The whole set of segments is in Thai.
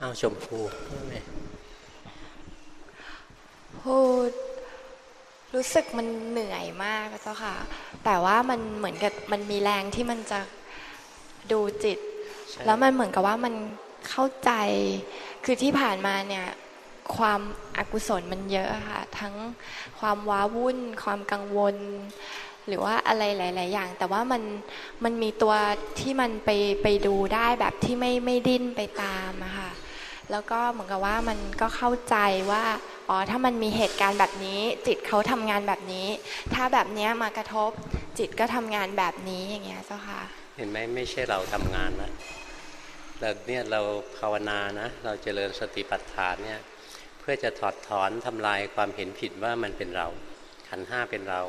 เอาชมพูพูดรู้สึกมันเหนื่อยมากเจ้าค่ะ แต่ว่ามันเหมือนกับมันมีแรงที่มันจะดูจิต แล้วมันเหมือนกับว่ามันเข้าใจคือที่ผ่านมาเนี่ยความอากุศลมันเยอะค่ะ ทั้งความว้าวุ่น ความกังวล หรือว่าอะไรหลาย ๆ อย่าง แต่ว่ามันมันมีตัวที่มันไปไปดูได้แบบที่ไม่ไม่ดิ้นไปตามอะค่ะ แล้วก็เหมือนกับว่ามันก็เข้าใจว่าอ๋อถ้ามันมีเหตุการณ์แบบนี้ จิตเขาทำงานแบบนี้ ถ้าแบบนี้มากระทบจิตก็ทำงานแบบนี้อย่างเงี้ยเจ้าค่ะ เห็นไหมไม่ใช่เราทำงานนะเราเนี่ยเราภาวนานะเราเจริญสติปัฏฐานเนี่ยเพื่อจะถอดถอนทำลายความเห็นผิดว่ามันเป็นเราขันห้าเป็นเรา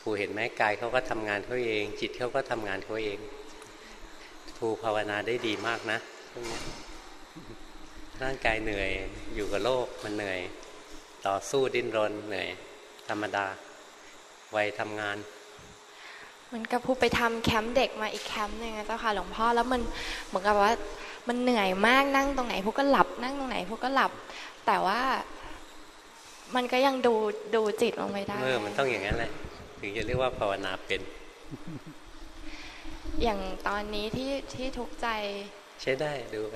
ผูเห็นไหมกายเขาก็ทำงานเขาเอง จิตเขาก็ทำงานเขาเองผูภาวนาได้ดีมากนะร่างกายเหนื่อยอยู่กับโลกมันเหนื่อย ต่อสู้ดิ้นรนเหนื่อย ธรรมดาวัยทำงานมันกับผู้ไปทำแคมป์เด็กมาอีกแคมป์หนึ่งเจ้าค่ะหลวงพ่อแล้วมันเหมือนกับว่ามันเหนื่อยมากนั่งตรงไหนพวกก็หลับนั่งตรงไหนพวกก็หลับ แต่ว่ามันก็ยังดูดูจิตลงไปได้เออมันต้องอย่างนั้นแหละถึงจะเรียกว่าภาวนาเป็น อย่างตอนนี้ที่ที่ทุกข์ใจ ใช้ได้ดูไป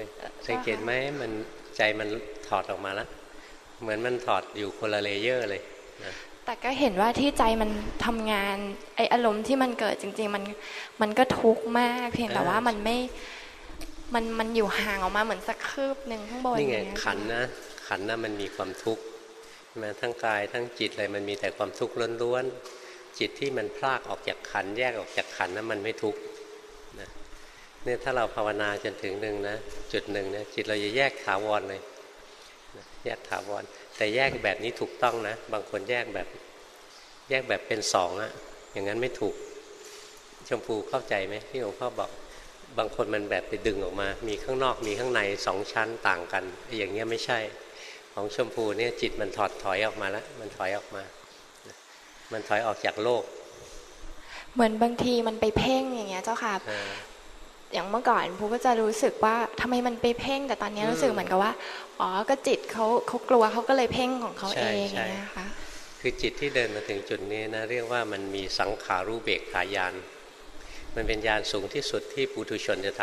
สังเกตไหมมัน ใจมันถอดออกมาแล้วเหมือนมันถอดอยู่คนละเลเยอร์เลยนะแต่ก็เห็นว่าที่ใจมันทำงานไออารมณ์ที่มันเกิดจริง ๆ มันมันก็ทุกข์มากเพียงแต่ว่ามันไม่มันมันอยู่ห่างออกมาเหมือนสักคืบหนึ่งข้างบนนี่ไงขันนะขันนะมันมีความทุกข์มาทั้งกายทั้งจิตอะไรมันมีแต่ความทุกข์ล้วนๆจิตที่มันพลากออกจากขันแยกออกจากขันนั้นมันไม่ทุกข์ เนี่ยถ้าเราภาวนาจนถึงหนึ่งนะจุดหนึ่งนะจิตเราจะแยกถาวรเลยแยกถาวรแต่แยกแบบนี้ถูกต้องนะ บางคนแยกแบบ แยกแบบเป็นสองอะอย่างนั้นไม่ถูก ชมพูเข้าใจไหมที่หลวงพ่อบอกบางคนมันแบบไปดึงออกมา มีข้างนอกมีข้างในสองชั้นต่างกันอย่างเงี้ยไม่ใช่ ของชมพูเนี่ยจิตมันถอดถอยออกมาแล้วมันถอยออกมา มันถอยออกจากโลก เหมือนบางทีมันไปเพ่งอย่างเงี้ยเจ้าค่ะ อย่างเมื่อก่อนผูก็จะรู้สึกว่าทำไมมันไปเพ่ง แต่ตอนนี้รู้สึกเหมือนกับว่าอ๋อก็จิตเขาเขากลัวเขาก็เลยเพ่งของเขาเองนะคะคือจิตที่เดินมาถึงจุดนี้นะเรียกว่ามันมีสังขารู้เบกขายาน มันเป็นยานสูงที่สุดที่ปุถุชนจะท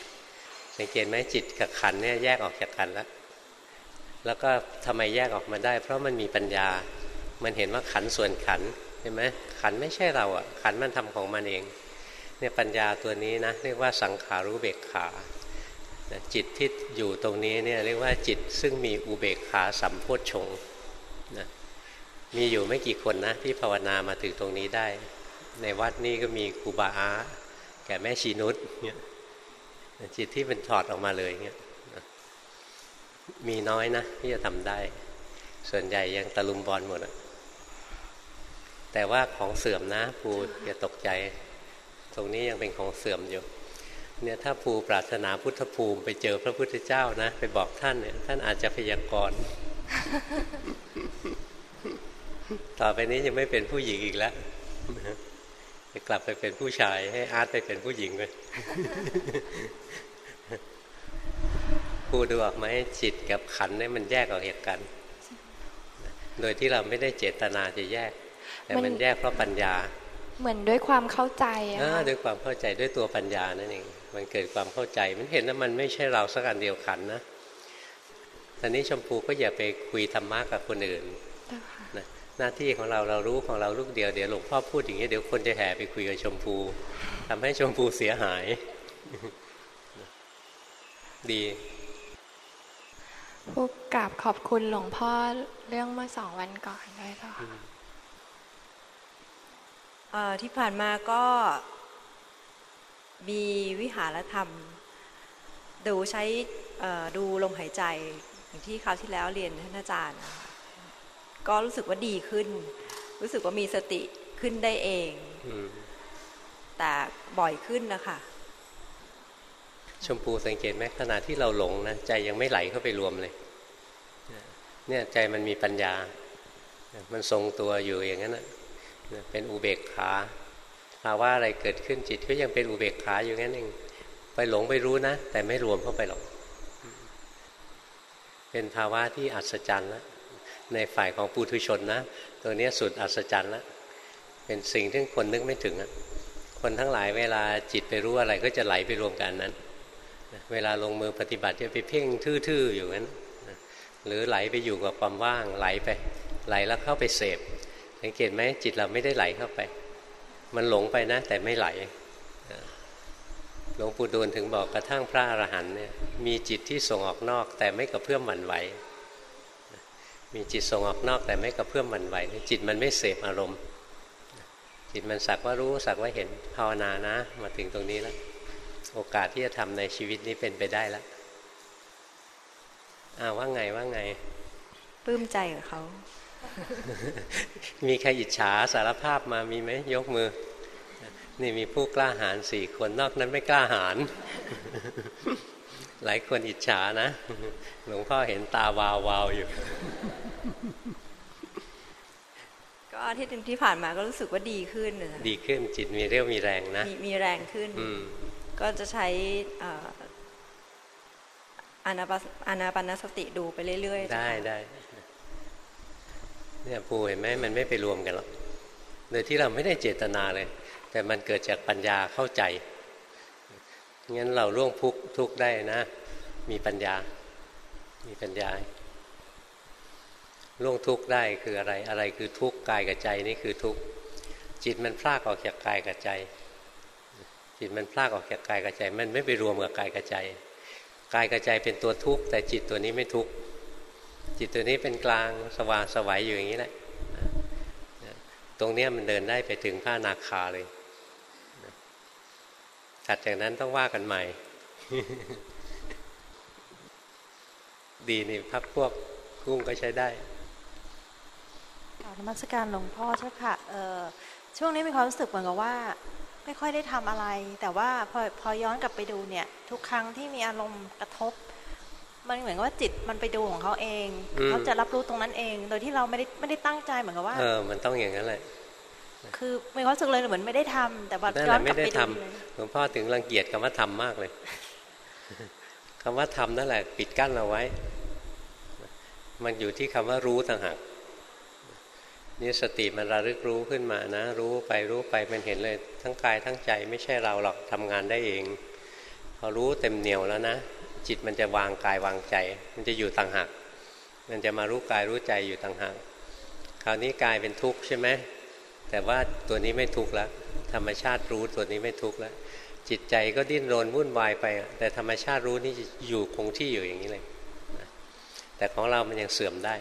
ำสังเกตไหมจิตกับขันเนี่ยแยกออกจากกันแล้ว แล้วก็ทำไมแยกออกมาได้ เพราะมันมีปัญญา มันเห็นว่าขันส่วนขันเห็นไหมขันไม่ใช่เราอะขันมันทำของมันเอง เนี่ยปัญญาตัวนี้นะเรียกว่าสังขารู้เบกขาจิตที่อยู่ตรงนี้เนี่ยเรียกว่าจิตซึ่งมีอุเบกขาสัมโพชฌงนะมีอยู่ไม่กี่คนนะที่ภาวนามาถึงตรงนี้ได้ ในวัดนี้ก็มีครูบาอาแก่แม่ชีนุชเนี่ยจิตที่เป็นถอดออกมาเลยเนี่ยมีน้อยนะที่จะทำได้ ส่วนใหญ่ยังตะลุมบอลหมดแต่ว่าของเสื่อมนะครูอย่าตกใจ ตรงนี้ยังเป็นของเสื่อมอยู่เนี่ยถ้าภูปรารถนาพุทธภูมิไปเจอพระพุทธเจ้านะ ไปบอกท่านเนี่ยท่านอาจจะพยากรณ์ต่อไปนี้จะไม่เป็นผู้หญิงอีกแล้วจะกลับไปเป็นผู้ชายให้อาร์ตไปเป็นผู้หญิงเลยพูดดูออกไหมจิตกับขันเนี่ยมันแยกออกจากกัน โดยที่เราไม่ได้เจตนาจะแยก แต่มันแยกเพราะปัญญา เหมือนด้วยความเข้าใจอะด้วยความเข้าใจด้วยตัวปัญญานั่นเองมันเกิดความเข้าใจมันเห็นว่ามันไม่ใช่เราสักอันเดียวขันนะตอนนี้ชมพูก็อย่าไปคุยธรรมะกับคนอื่นนะหน้าที่ของเราเรารู้ของเราลูกเดียวเดี๋ยวหลวงพ่อพูดอย่างนี้เดี๋ยวคนจะแห่ไปคุยกับชมพูทำให้ชมพูเสียหาย ดีพวกกราบขอบคุณหลวงพ่อเรื่องเมื่อสองวันก่อนด้วยค่ะ ที่ผ่านมาก็มีวิหารธรรม ดูใช้ดูลมหายใจ อย่างที่คราวที่แล้วเรียนท่านอาจารย์ ก็รู้สึกว่าดีขึ้น รู้สึกว่ามีสติขึ้นได้เองแต่บ่อยขึ้นนะคะชมพูสังเกตไหมขณะที่เราหลงนะใจยังไม่ไหลเข้าไปรวมเลย เนี่ยใจมันมีปัญญา มันทรงตัวอยู่อย่างนั้นนะ เป็นอุเบกขาภาวะอะไรเกิดขึ้นจิตก็ยังเป็นอุเบกขาอยู่งั้นเองไปหลงไปรู้นะ แต่ไม่รวมเข้าไปหรอก เป็นภาวะที่อัศจรรย์แล้วในฝ่ายของปุถุชนนะ ตัวนี้สุดอัศจรรย์แล้วเป็นสิ่งที่คนนึกไม่ถึงอะคนทั้งหลายเวลาจิตไปรู้อะไรก็จะไหลไปรวมกันนั้น เวลาลงมือปฏิบัติจะไปเพ่งทื่อๆอยู่นั้นหรือไหลไปอยู่กับความว่างไหลไป ไหลแล้วเข้าไปเสพ สังเกตไหมจิตเราไม่ได้ไหลเข้าไป มันหลงไปนะ แต่ไม่ไหลหลวงปู่ดูลถึงบอกกระทั่งพระอรหันต์เนี่ยมีจิตที่ส่งออกนอก แต่ไม่กระเพื่อมหวั่นไหว มีจิตส่งออกนอกแต่ไม่กระเพื่อมหวั่นไหว จิตมันไม่เสพอารมณ์ จิตมันสักว่ารู้สักว่าเห็นภาวนานะ มาถึงตรงนี้แล้ว โอกาสที่จะทำในชีวิตนี้เป็นไปได้แล้วอ้าวว่าไงว่าไงปลื้มใจกับเขา มีใครอิจฉาสารภาพมามีไหมยกมือ นี่มีผู้กล้าหาญสี่คนนอกนั้นไม่กล้าหาญหลายคนอิจฉานะ หลวงพ่อเห็นตาวาววาวอยู่ ก็อาทิตย์ที่ผ่านมาก็รู้สึกว่าดีขึ้นดีขึ้นจิตมีเรี่ยวมีแรงนะ มีแรงขึ้นก็จะใช้อานาปอานาปนสติดูไปเรื่อยๆ ได้ได้ เนี่ยปูเห็นไหมมันไม่ไปรวมกันหรอกโดยที่เราไม่ได้เจตนาเลย แต่มันเกิดจากปัญญาเข้าใจงั้นเราล่วงพุกทุกได้นะ มีปัญญา มีปัญญาล่วงทุกได้คืออะไรอะไรคือทุกกายกับใจนี่คือทุกจิตมันพลากออกจากกายกับใจ จิตมันพลากออกจากกายกับใจ มันไม่ไปรวมกับกายกับใจกายกับใจเป็นตัวทุกข์แต่จิตตัวนี้ไม่ทุกข์ จิตตัวนี้เป็นกลางสว่างสวัยอยู่อย่างนี้แหละตรงนี้มันเดินได้ไปถึงพระนาคาเลยถัดจากนั้นต้องว่ากันใหม่ ดีนี่พักพวกกุ้งก็ใช้ได้ธรรมสการหลวงพ่อเจ้าค่ะช่วงนี้มีความรู้สึกเหมือนกับว่า ไม่ค่อยได้ทำอะไร แต่ว่าพอพอย้อนกลับไปดูเนี่ย ทุกครั้งที่มีอารมณ์กระทบ มันเหมือนกับว่าจิตมันไปดูของเขาเองเขาจะรับรู้ตรงนั้นเอง โดยที่เราไม่ได้ไม่ได้ตั้งใจเหมือนกับว่า เออ มันต้องอย่างนั้นแหละคือมีความรู้สึกเลยเหมือนไม่ได้ทำแต่ว่าย้อนกลับไปดูหลวงพ่อถึงรังเกียจคำว่าทำมากเลยคำว่าทำนั่นแหละ ปิดกั้นเราไว้ มันอยู่ที่คำว่ารู้ต่างหากนี่สติมันระลึกรู้ขึ้นมานะ รู้ไปรู้ไปมันเห็นเลย ทั้งกายทั้งใจไม่ใช่เราหรอกทำงานได้เอง พอรู้เต็มเหนียวแล้วนะ จิตมันจะวางกายวางใจ มันจะอยู่ต่างหากมันจะมารู้กายรู้ใจอยู่ต่างหากคราวนี้กายเป็นทุกข์ใช่ไหมแต่ว่าตัวนี้ไม่ทุกข์แล้วธรรมชาติรู้ตัวนี้ไม่ทุกข์แล้วจิตใจก็ดิ้นรนวุ่นวายไป แต่ธรรมชาติรู้นี่อยู่คงที่อยู่อย่างนี้เลยแต่ของเรามันยังเสื่อมได้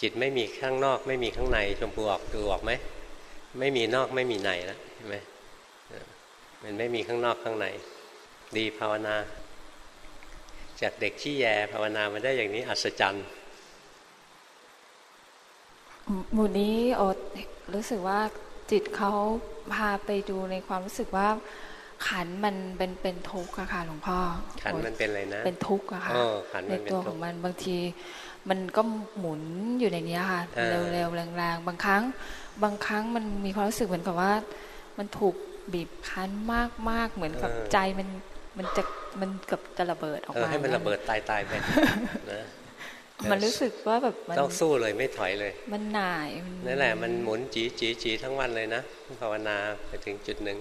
จิตไม่มีข้างนอกไม่มีข้างในชมพูออกดูออกไหมไม่มีนอกไม่มีในแล้วเห็นไหมมันไม่มีข้างนอกข้างใน ดีภาวนา จากเด็กขี้แยภาวนามาได้อย่างนี้อัศจรรย์หมู่นี้โอดรู้สึกว่าจิตเขาพาไปดูในความรู้สึกว่าขันมันเป็นเป็นทุกข์อะค่ะหลวงพ่อ ขันมันเป็นอะไรนะ เป็นทุกข์อะค่ะในตัวของมันบางที มันก็หมุนอยู่ในนี้ค่ะ เร็วๆแรงๆบางครั้ง บางครั้งมันมีความรู้สึกเหมือนกับว่า มันถูกบีบคั้นมากๆเหมือนกับใจมัน มันจะมันกับจะระเบิดออกมาให้มันระเบิดตายตายไปนะมันรู้สึกว่าแบบต้องสู้เลยไม่ถอยเลย มันหน่ายนั่นแหละมันหมุนจีจีจีทั้งวันเลยนะภาวนาไปถึงจุดหนึ่ง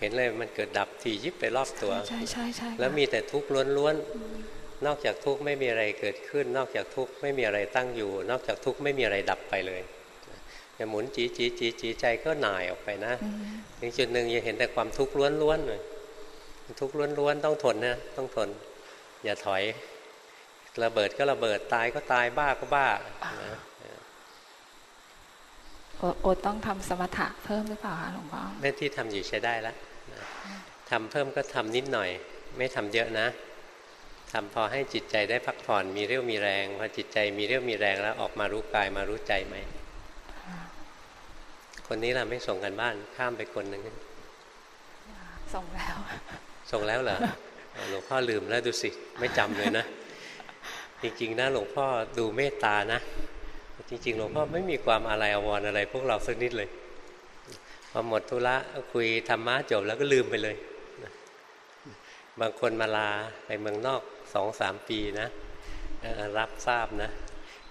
เห็นเลยมันเกิดดับทียิบไปรอบตัวใช่ใช่ใช่แล้วมีแต่ทุกข์ล้วนนอกจากทุกข์ไม่มีอะไรเกิดขึ้น นอกจากทุกข์ไม่มีอะไรตั้งอยู่ นอกจากทุกข์ไม่มีอะไรดับไปเลยจะหมุนจีจีจีจีใจก็หน่ายออกไปนะ ถึงจุดหนึ่งยังเห็นแต่ความทุกข์ล้วนๆเลย ทุกข์ล้วนๆต้องทนนะต้องทน อย่าถอย ระเบิดก็ระเบิดตายก็ตายบ้าก็บ้าโอต้องทำสมถะเพิ่มหรือเปล่าคะหลวงพ่อแม่ที่ทำอยู่ใช้ได้แล้วทำเพิ่มก็ทำนิดหน่อย ไม่ทำเยอะนะทำพอให้จิตใจได้พักผ่อนมีเรี่ยวมีแรงพอจิตใจมีเรี่ยวมีแรงแล้วออกมารู้กายมารู้ใจไหมคนนี้เราไม่ส่งกันบ้านข้ามไปคนหนึ่งส่งแล้ว ส่งแล้วเหรอหลวงพ่อลืมแล้วดูสิ ไม่จำเลยนะ จริง ๆ นะหลวงพ่อดูเมตตานะ จริง ๆ หลวงพ่อไม่มีความอะไรอววรอะไร พวกเราสักนิดเลยพอหมดธุระคุยธรรมะจบแล้วก็ลืมไปเลย บางคนมาลาไปเมืองนอกสองสามปีนะรับทราบนะ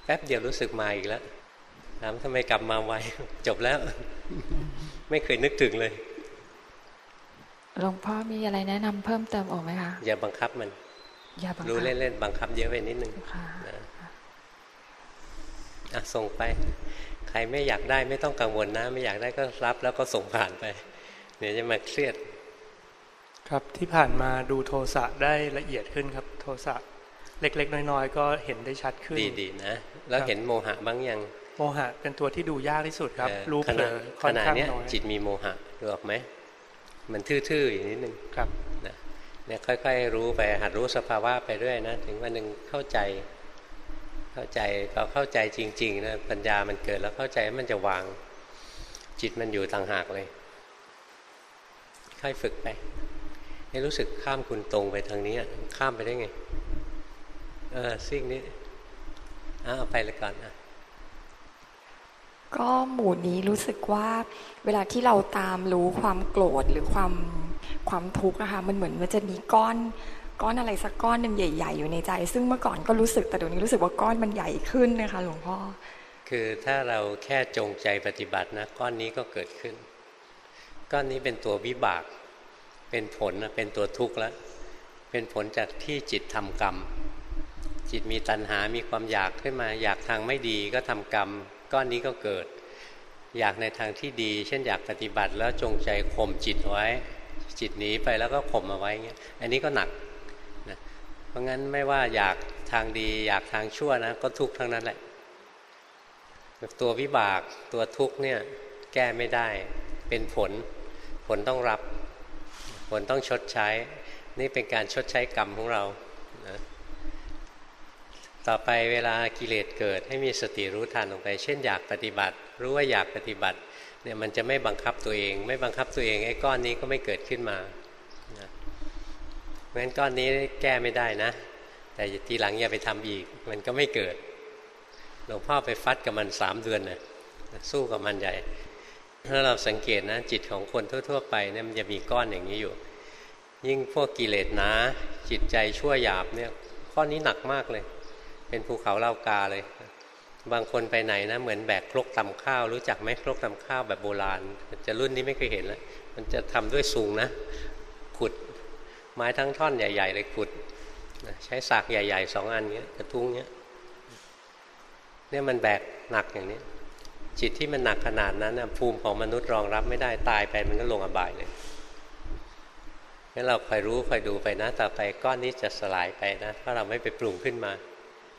แป๊บเดียวรู้สึกมาอีกแล้วถามทำไมกลับมาไวจบแล้ว ไม่เคยนึกถึงเลย หลวงพ่อมีอะไรแนะนำเพิ่มเติมออกไหมคะอย่าบังคับมันอย่าบังคับรู้เล่นๆบังคับเยอะไปนิดนึงค่ะอะส่งไป ใครไม่อยากได้ไม่ต้องกังวลนะ ไม่อยากได้ก็รับแล้วก็ส่งผ่านไปเดี๋ยวจะมาเครียด ครับที่ผ่านมาดูโทสะได้ละเอียดขึ้นครับ โทสะเล็ก ๆ น้อยๆก็เห็นได้ชัดขึ้นดีๆนะแล้วเห็นโมหะบ้างยังโมหะเป็นตัวที่ดูยากที่สุดครับ รู้เผลอขนาดนี้จิตมีโมหะดูออกไหม มันทื่อๆอย่างนิดนึงครับนะเนี่ยค่อยๆรู้ไปหัดรู้สภาวะไปเรื่อยนะถึงวันหนึ่งเข้าใจ เข้าใจพอเข้าใจจริงๆนะปัญญามันเกิดแล้วเข้าใจมันจะวางจิตมันอยู่ต่างหากเลย ค่อยฝึกไปให้รู้สึกข้ามคุณตรงไปทางนี้ข้ามไปได้ไงเออซิ่งนี้เอาไปเลยก่อนอะ ก็หมู่นี้รู้สึกว่าเวลาที่เราตามรู้ความโกรธหรือความความทุกข์นะคะมันเหมือนมันจะมีก้อนก้อนอะไรสักก้อนหนึ่งใหญ่ ๆ อยู่ในใจ ซึ่งเมื่อก่อนก็รู้สึกแต่เดี๋ยวนี้รู้สึกว่าก้อนมันใหญ่ขึ้นนะคะหลวงพ่อคือถ้าเราแค่จงใจปฏิบัตินะก้อนนี้ก็เกิดขึ้น ก้อนนี้เป็นตัววิบาก เป็นผลนะเป็นตัวทุกข์แล้วเป็นผลจากที่จิตทำกรรม จิตมีตัณหามีความอยากขึ้นมา อยากทางไม่ดีก็ทำกรรม ก้อนนี้ก็เกิด อยากในทางที่ดี เช่นอยากปฏิบัติแล้วจงใจข่มจิตไว้ จิตหนีไปแล้วก็ข่มเอาไว้เงี้ยอันนี้ก็หนักนะเพราะงั้นไม่ว่าอยากทางดี อยากทางชั่วนะ ก็ทุกข์ทั้งนั้นแหละตัววิบากตัวทุกข์เนี่ยแก้ไม่ได้เป็นผล ผลต้องรับ ผลต้องชดใช้ นี่เป็นการชดใช้กรรมของเรา ต่อไปเวลากิเลสเกิดให้มีสติรู้ทันลงไป เช่นอยากปฏิบัติ รู้ว่าอยากปฏิบัติเนี่ยมันจะไม่บังคับตัวเอง ไม่บังคับตัวเองไอ้ก้อนนี้ก็ไม่เกิดขึ้นมาเพราะฉะนั้นก้อนนี้แก้ไม่ได้นะ แต่ทีหลังอย่าไปทำอีก มันก็ไม่เกิดหลวงพ่อไปฟัดกับมันสามเดือนนะ่ะสู้กับมันใหญ่ ถ้าเราสังเกตนะจิตของคนทั่ว ๆ ไปเนี่ยมันจะมีก้อนอย่างนี้อยู่ ยิ่งพวกกิเลสนะจิตใจชั่วหยาบเนี่ยข้อนี้หนักมากเลย เป็นภูเขาเล่ากาเลย บางคนไปไหนนะเหมือนแบกครกตำข้าว รู้จักไหมครกตำข้าวแบบโบราณ จะรุ่นนี้ไม่เคยเห็นแล้ว มันจะทำด้วยสูงนะ ขุดไม้ทั้งท่อนใหญ่ ๆ เลยขุดใช้สากใหญ่ๆสองอันเงี้ยกระทุ้งเงี้ยเนี่ยมันแบกหนักอย่างนี้จิตที่มันหนักขนาดนั้นภูมิของมนุษย์รองรับไม่ได้ตายไปมันก็ลงอบายเลยงั้นเราคอยรู้คอยดูไปนะ ต่อไปก้อนนี้จะสลายไปนะ ถ้าเราไม่ไปปรุงขึ้นมา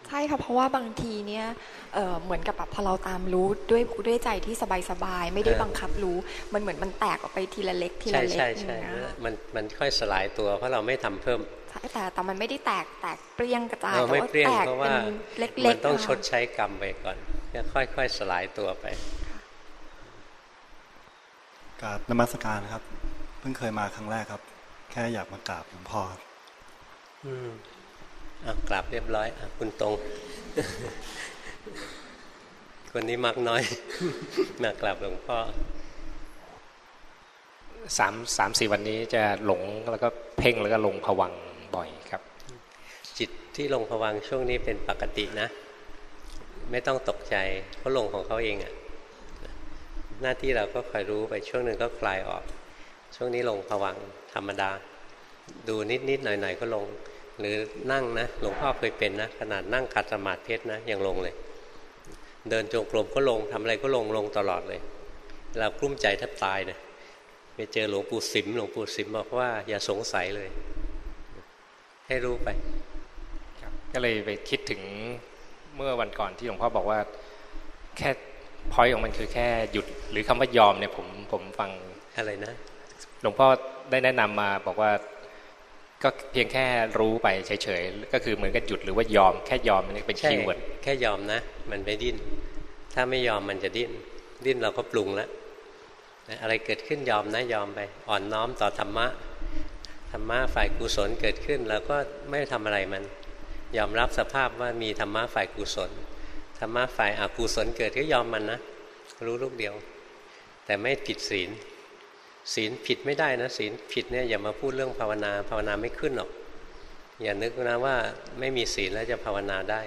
ใช่ค่ะเพราะว่าบางทีเนี่ยเเหมือนกับแบบพอเราตามรู้ด้วยด้วยใจที่สบายๆไม่ได้บังคับรู้ มันเหมือนมันแตกออกไปทีละเล็กทีละเล็กใช่ใช่มันมันค่อยสลายตัวเพราะเราไม่ทำเพิ่มใช่แต่แต่มันไม่ได้แตกแตกเปรี้ยงกระจายแต่ว่าแตกเป็นเล็กๆมันต้องชดใช้กรรมไปก่อนค่อยๆสลายตัวไปกราบนมัสการครับ เพิ่งเคยมาครั้งแรกครับ แค่อยากมากราบหลวงพ่ออืม กลับเรียบร้อยอคุณตรง คนนี้มักน้อยมากลับหลวงพ่อสามสามสี่วันนี้จะหลงแล้วก็เพ่งแล้วก็ลงผวังบ่อยครับ จิตที่ลงผวังช่วงนี้เป็นปกตินะ ไม่ต้องตกใจเขาลงของเขาเองอะหน้าที่เราก็คอยรู้ไปช่วงหนึ่งก็คลายออก ช่วงนี้ลงผวังธรรมดา ดูนิดนิดหน่อยหน่อยก็ลง หรือนั่งนะหลวงพ่อเคยเป็นนะขนาดนั่งขัดสมาธินะยังลงเลย เดินจงกรมก็ลงทำอะไรก็ลงลงตลอดเลย เรากลุ้มใจแทบตายเนะไปเจอหลวงปู่สิมหลวงปู่สิมบอกว่าอย่าสงสัยเลย ให้รู้ไปก็เลยไปคิดถึงเมื่อวันก่อนที่หลวงพ่อบอกว่า แค่พอยของมันคือแค่หยุด หรือคำว่ายอมเนี่ยผมผมฟังอะไรนะ หลวงพ่อได้แนะนำมาบอกว่า ก็เพียงแค่รู้ไปเฉยๆ ก็คือเหมือนกับหยุดหรือว่ายอมแค่ยอมมันเป็นคีย์เวิร์ดแค่ยอมนะ มันไม่ดิ้น ถ้าไม่ยอมมันจะดิ้น ดิ้นเราก็ปรุงแล้วอะไรเกิดขึ้นยอมนะยอมไป อ่อนน้อมต่อธรรมะธรรมะฝ่ายกุศลเกิดขึ้นเราก็ไม่ทำอะไรมัน ยอมรับสภาพว่ามีธรรมะฝ่ายกุศลธรรมะฝ่ายอกุศลเกิดก็ยอมมันนะรู้ลูกเดียว แต่ไม่ผิดศีล ศีลผิดไม่ได้นะศีลผิดเนี่ยอย่ามาพูดเรื่องภาวนาภาวนาไม่ขึ้นหรอก อย่านึกนะว่าไม่มีศีลแล้วจะภาวนาได้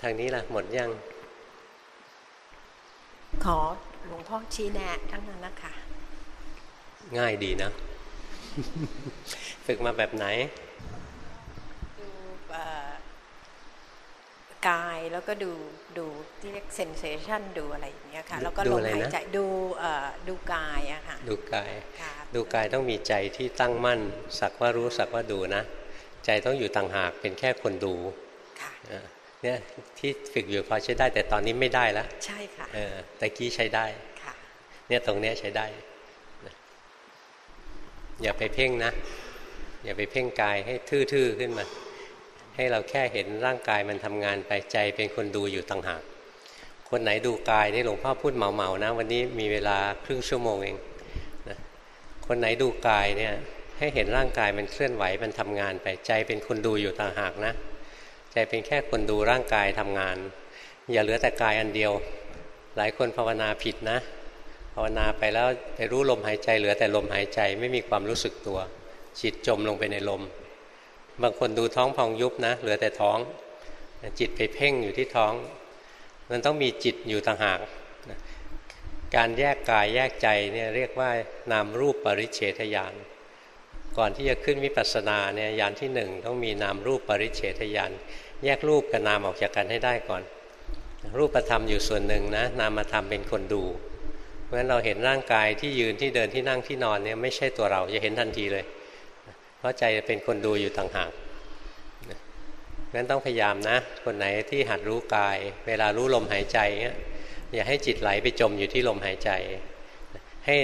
ทางนี้ล่ะหมดยัง ขอหลวงพ่อชี้แนะทั้งนั้นนะคะง่ายดีนะ ฝึกมาแบบไหน ดู กายแล้วก็ดูดูที่เรียกเซนเซชันดูอะไรอย่างเงี้ยค่ะแล้วก็ลมหายใจดูดูกายอะค่ะดูกาย ดูกายต้องมีใจที่ตั้งมั่น สักว่ารู้สักว่าดูนะ ใจต้องอยู่ต่างหากเป็นแค่คนดูเนี่ยที่ฝึกอยู่พอใช้ได้ แต่ตอนนี้ไม่ได้แล้วใช่ค่ะเออแต่กี้ใช้ได้ค่ะเนี่ยตรงเนี้ยใช้ได้ อย่าไปเพ่งนะ อย่าไปเพ่งกายให้ทื่อๆขึ้นมา ให้เราแค่เห็นร่างกายมันทำงานไปใจเป็นคนดูอยู่ต่างหาก คนไหนดูกายนี่หลวงพ่อพูดเหมาๆนะ วันนี้มีเวลาครึ่งชั่วโมงเองนะคนไหนดูกายเนี่ยให้เห็นร่างกายมันเคลื่อนไหวมันทำงานไปใจเป็นคนดูอยู่ต่างหากนะ ใจเป็นแค่คนดูร่างกายทำงาน อย่าเหลือแต่กายอันเดียว หลายคนภาวนาผิดนะ ภาวนาไปแล้วไปรู้ลมหายใจเหลือแต่ลมหายใจไม่มีความรู้สึกตัวจิตจมลงไปในลม บางคนดูท้องพองยุบนะเหลือแต่ท้อง จิตไปเพ่งอยู่ที่ท้อง มันต้องมีจิตอยู่ต่างหากการแยกกายแยกใจเนี่ยเรียกว่านามรูปปริเฉทญาณก่อนที่จะขึ้นวิปัสสนาเนี่ยยานที่หนึ่งต้องมีนามรูปปริเฉทญาณแยกรูปกับนามออกจากกันให้ได้ก่อน รูปธรรมอยู่ส่วนหนึ่งนะนามธรรมเป็นคนดู เพราะฉะนั้นเราเห็นร่างกายที่ยืนที่เดินที่นั่งที่นอนเนี่ยไม่ใช่ตัวเราจะเห็นทันทีเลย เพราะใจเป็นคนดูอยู่ต่างหากงั้นต้องพยายามนะ คนไหนที่หัดรู้กาย เวลารู้ลมหายใจเนี่ยอย่าให้จิตไหลไปจมอยู่ที่ลมหายใจ ให้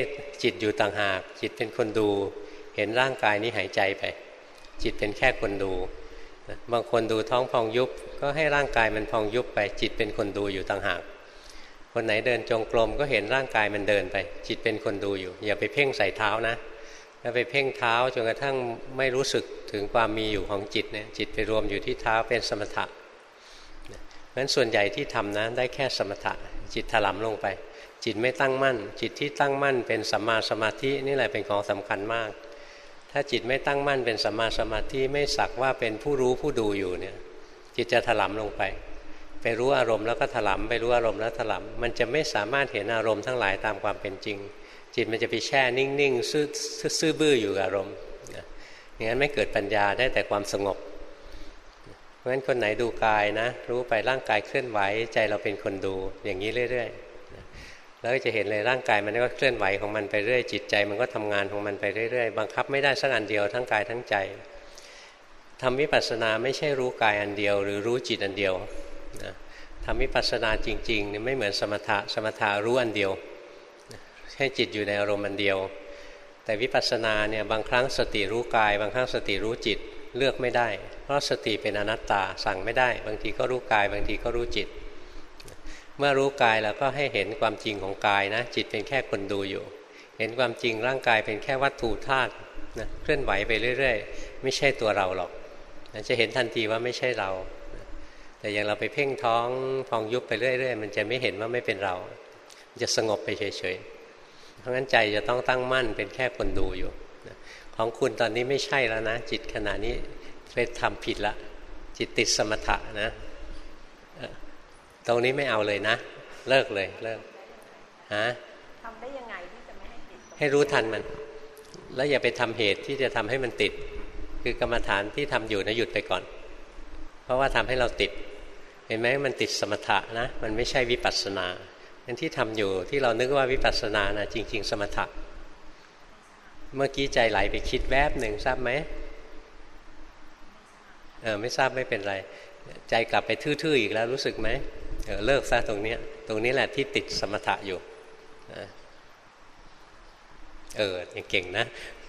จิตอยู่ต่างหาก จิตเป็นคนดู เห็นร่างกายนี้หายใจไป จิตเป็นแค่คนดู บางคนดูท้องพองยุบ ก็ให้ร่างกายมันพองยุบไป จิตเป็นคนดูอยู่ต่างหาก คนไหนเดินจงกรมก็เห็นร่างกายมันเดินไป จิตเป็นคนดูอยู่ อย่าไปเพ่งใส่เท้านะ ถ้าไปเพ่งเท้าจนกระทั่งไม่รู้สึกถึงความมีอยู่ของจิตเนี่ยจิตไปรวมอยู่ที่เท้าเป็นสมถะเพราะฉะนั้นส่วนใหญ่ที่ทำนะได้แค่สมถะ จิตถลำลงไป จิตไม่ตั้งมั่น จิตที่ตั้งมั่นเป็นสัมมาสมาธินี่แหละเป็นของสำคัญมาก ถ้าจิตไม่ตั้งมั่นเป็นสัมมาสมาธิไม่สักว่าเป็นผู้รู้ผู้ดูอยู่เนี่ยจิตจะถลำลงไป ไปรู้อารมณ์แล้วก็ถลำไปรู้อารมณ์แล้วถลำมันจะไม่สามารถเห็นอารมณ์ทั้งหลายตามความเป็นจริง จิตมันจะไปแช่นิ่งๆซื่อซื่อบื้ออยู่กับอารมณ์อย่างนั้นไม่เกิดปัญญาได้แต่ความสงบ เพราะฉะนั้นคนไหนดูกายนะ รู้ไปร่างกายเคลื่อนไหวใจเราเป็นคนดูอย่างนี้เรื่อยๆแล้วจะเห็นเลยร่างกายมันก็เคลื่อนไหวของมันไปเรื่อยจิตใจมันก็ทำงานของมันไปเรื่อยๆบังคับไม่ได้สักอันเดียวทั้งกายทั้งใจทำวิปัสสนาไม่ใช่รู้กายอันเดียว หรือรู้จิตอันเดียวนะทำวิปัสสนาจริงๆเนี่ยไม่เหมือนสมถะสมถะรู้อันเดียว ให้จิตอยู่ในอารมณ์อันเดียว แต่วิปัสสนาเนี่ยบางครั้งสติรู้กาย บางครั้งสติรู้จิตเลือกไม่ได้ เพราะสติเป็นอนัตตาสั่งไม่ได้ บางทีก็รู้กาย บางทีก็รู้จิต เมื่อรู้กายแล้วก็ให้เห็นความจริงของกายนะ จิตเป็นแค่คนดูอยู่ เห็นความจริงร่างกายเป็นแค่วัตถุธาตุนะเคลื่อนไหวไปเรื่อย ๆ ไม่ใช่ตัวเราหรอกจะเห็นทันทีว่าไม่ใช่เราแต่อย่างเราไปเพ่งท้องพองยุบไปเรื่อย ๆ มันจะไม่เห็นว่าไม่เป็นเรา จะสงบไปเฉยๆ เพราะงั้นใจจะต้องตั้งมั่นเป็นแค่คนดูอยู่ ของคุณตอนนี้ไม่ใช่แล้วนะ จิตขณะนี้เป็นทำผิดละ จิตติดสมถะนะ ตรงนี้ไม่เอาเลยนะ เลิกเลยเลิกฮะทำได้ยังไงที่จะไม่ให้ติด ให้รู้ทันมัน แล้วอย่าไปทำเหตุที่จะทำให้มันติด คือกรรมฐานที่ทำอยู่นะหยุดไปก่อน เพราะว่าทำให้เราติด เห็นไหมมันติดสมถะนะ มันไม่ใช่วิปัสสนา อันที่ทำอยู่ที่เรานึกว่าวิปัสสนานะจริง ๆ สมถะ เมื่อกี้ใจไหลไปคิดแวบหนึ่งทราบไหมเออไม่ทราบไม่เป็นไร ใจกลับไปทื่อๆอีกแล้วรู้สึกไหมเออเลิกซะตรงนี้ตรงนี้แหละที่ติดสมถะอยู่เออยังเก่งนะ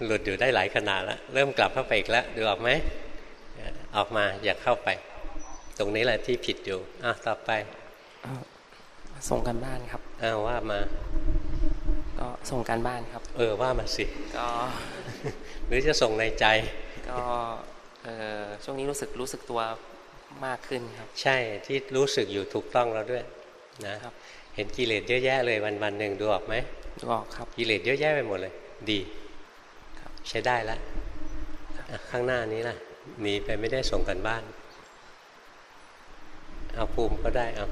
หลุดอยู่ได้หลายขนาดแล้ว เริ่มกลับเข้าไปอีกแล้วดูออกไหมออกมาอย่าเข้าไป ตรงนี้แหละที่ผิดอยู่อะต่อไป ส่งกันบ้านครับอ้าวว่ามา ก็ส่งการบ้านครับ เออว่ามาสิก็หรือจะส่งในใจ ก็เออช่วงนี้รู้สึกรู้สึกตัวมากขึ้นครับ ใช่ที่รู้สึกอยู่ถูกต้องแล้วด้วยนะเห็นกิเลสเยอะแยะเลยวันวันหนึ่งดูออกไหมดูออกครับกิเลสเยอะแยะไปหมดเลย ดีใช้ได้แล้วข้างหน้านี้ล่ะหนีไปไม่ได้ส่งกันบ้านเอาภูมิก็ได้เอา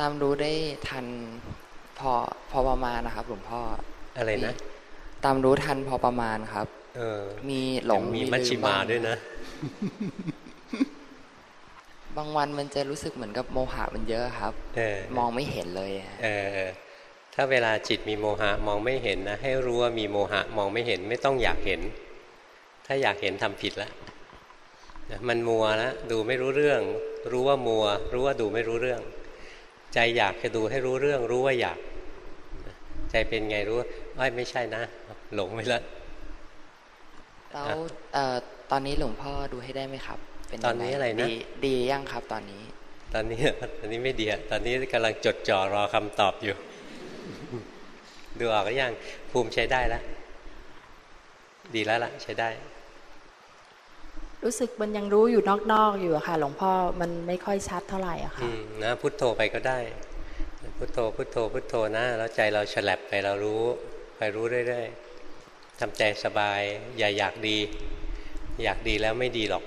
ตามรู้ได้ทันพอพอประมาณนะครับหลวงพ่ออะไรนะ ตามรู้ทันพอประมาณครับ เออ มีหลงมีมัชชิมาด้วยนะ บางวันมันจะรู้สึกเหมือนกับโมหะมันเยอะครับมองไม่เห็นเลยเออถ้าเวลาจิตมีโมหะมองไม่เห็นนะ ให้รู้ว่ามีโมหะมองไม่เห็นไม่ต้องอยากเห็น ถ้าอยากเห็นทำผิดแล้วมันมัวแล้วดูไม่รู้เรื่อง รู้ว่ามัว รู้ว่าดูไม่รู้เรื่อง ใจอยากจะดูให้รู้เรื่องรู้ว่าอยาก ใจเป็นไงรู้ว่าไม่ใช่นะ หลงไปแล้วแล้วตอนนี้หลวงพ่อดูให้ได้ไหมครับ เป็นตอนนี้อะไรนะดียังครับตอนนี้ ตอนนี้ตอนนี้ไม่ดีตอนนี้กำลังจดจ่อรอคำตอบอยู่ ดูออกก็ยังภูมิใช้ได้แล้วดีแล้วล่ะ ใช้ได้ รู้สึกมันยังรู้อยู่นอกๆอยู่อะค่ะ หลวงพ่อมันไม่ค่อยชัดเท่าไหร่อะค่ะนะพุทโธไปก็ได้พุทโธพุทโธพุทโธนะแล้วใจเราฉลับไปเรารู้ไปรู้เรื่อยๆทำใจสบาย อย่าอยากดี อยากดีแล้วไม่ดีหรอก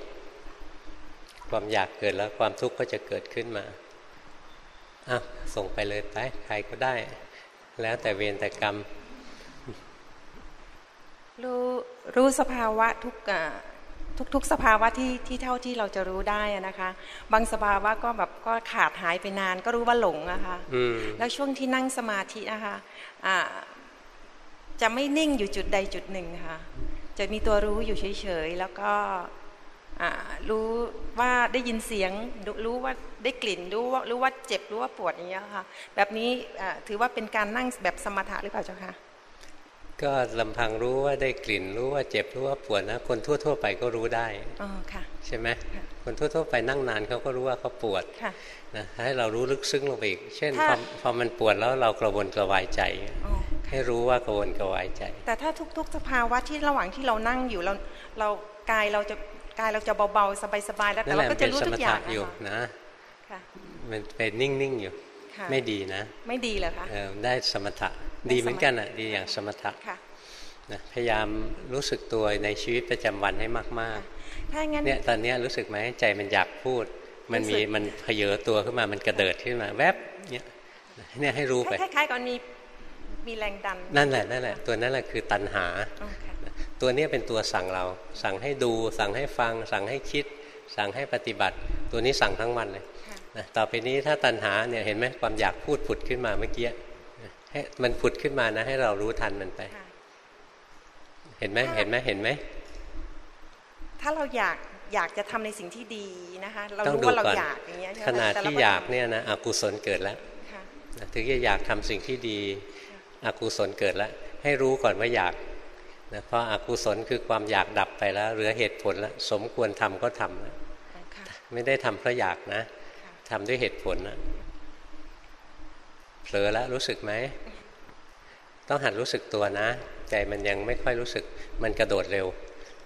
ความอยากเกิดแล้วความทุกข์ก็จะเกิดขึ้นมาอะส่งไปเลยไปใครก็ได้ แล้วแต่เวรแต่กรรม รู้รู้สภาวะทุก ทุก ๆ สภาวะที่ที่เท่าที่เราจะรู้ได้นะคะ บางสภาวะก็แบบก็ขาดหายไปนาน ก็รู้ว่าหลงอะคะ่ะแล้วช่วงที่นั่งสมาธินะคะะจะไม่นิ่งอยู่จุดใดจุดหนึ่งค่ะ จะมีตัวรู้อยู่เฉยๆแล้วก็รู้ว่าได้ยินเสียงรู้ว่าได้กลิ่นรู้ว่ารู้ว่าเจ็บรู้ว่าปวดอย่างเงี้ยค่ะ แบบนี้ถือว่าเป็นการนั่งแบบสมถะหรือเปล่าเจ้าคะ ก็ลำพังรู้ว่าได้กลิ่นรู้ว่าเจ็บรู้ว่าปวดนะ คนทั่ว ๆ ไปก็รู้ได้อ๋อค่ะ ใช่ไหมคนทั่ว ๆ ไปนั่งนานเขาก็รู้ว่าเขาปวดนะให้เรารู้ลึกซึ้งลงไปอีก เช่นพอพอมันปวดแล้วเรากระวนกระวายใจ ให้รู้ว่ากระวนกระวายใจ แต่ถ้าทุกๆสภาวะที่ระหว่างที่เรานั่งอยู่เราเรากายเราจะกายเราจะเบาๆสบายๆแล้วแต่เราก็จะรู้ทุกอย่างอยู่นะมันเป็นนิ่งๆอยู่ ไม่ดีนะ ไม่ดีเลยค่ะได้สมถะ ดีเหมือนกันอะดีอย่างสมถะนะพยายามรู้สึกตัวในชีวิตประจำวันให้มากๆเนี่ยตอนนี้รู้สึกไหมใจมันอยากพูด มันมีมันเพเยอตัวขึ้นมามันกระเดิดขึ้นมา แวบเนี่ยเนี่ยให้รู้ไปคล้ายๆกับมีมีแรงดันนั่นแหละนั่นแหละตัวนั้นแหละคือตัณหา ตัวนี้เป็นตัวสั่งเรา สั่งให้ดู สั่งให้ฟัง สั่งให้คิด สั่งให้ปฏิบัติ ตัวนี้สั่งทั้งวันเลยนะต่อไปนี้ถ้าตัณหาเนี่ยเห็นไหมความอยากพูดผุดขึ้นมาเมื่อกี้ให้ มันผุดขึ้นมานะ ให้เรารู้ทันมันไป เห็นไหมเห็นไหมเห็นไหม ถ้าเราอยากอยากจะทำในสิ่งที่ดีนะคะ เรารู้ว่าเราอยากอย่างเงี้ยขนาดที่อยากเนี่ยนะอกุศลเกิดแล้วถึงจะอยากทำสิ่งที่ดี อกุศลเกิดแล้ว ให้รู้ก่อนว่าอยากนะเพราะอากุศลคือความอยากดับไปแล้ว เหลือเหตุผลแล้วสมควรทำก็ทำแล้วไม่ได้ทำเพราะอยากนะทำด้วยเหตุผลนะ เผลอแล้วรู้สึกไหม ต้องหัดรู้สึกตัวนะ ใจมันยังไม่ค่อยรู้สึก มันกระโดดเร็ว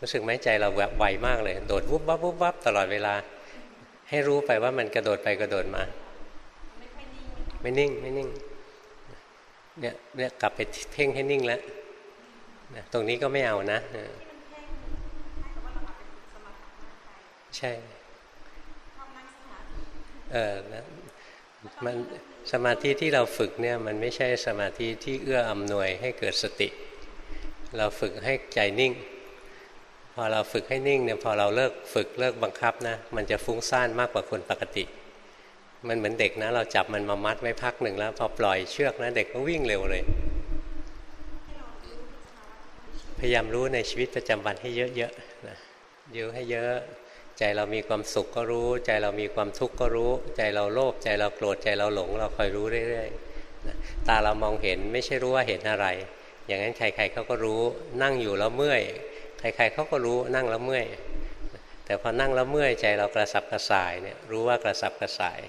รู้สึกไหมใจเราแบบไวมากเลย โดดวุบวับวุบวับตลอดเวลา ให้รู้ไปว่ามันกระโดดไปกระโดดมา ไม่นิ่งไม่นิ่งเนี่ยเนี่ยกลับไปเพ่งให้นิ่งแล้วตรงนี้ก็ไม่เอานะใช่เออมัน สมาธิที่เราฝึกเนี่ยมันไม่ใช่สมาธิที่เอื้ออำนวยให้เกิดสติ เราฝึกให้ใจนิ่ง พอเราฝึกให้นิ่งเนี่ยพอเราเลิกฝึกเลิกบังคับนะมันจะฟุ้งซ่านมากกว่าคนปกติ มันเหมือนเด็กนะ เราจับมันมามัดไว้พักหนึ่งแล้ว พอปล่อยเชือกนะเด็กก็วิ่งเร็วเลย พยายามรู้ในชีวิตประจำวันให้เยอะๆนะเยอะให้เยอะ ใจเรามีความสุขก็รู้ ใจเรามีความทุกข์ก็รู้ ใจเราโลภใจเราโกรธใจเราหลง เราคอยรู้เรื่อยๆตาเรามองเห็นไม่ใช่รู้ว่าเห็นอะไร อย่างนั้นใครๆเขาก็รู้ นั่งอยู่แล้วเมื่อย ใครๆเขาก็รู้นั่งแล้วเมื่อยแต่พอนั่งแล้วเมื่อยใจเรากระสับกระส่ายเนี่ยรู้ว่ากระสับกระส่าย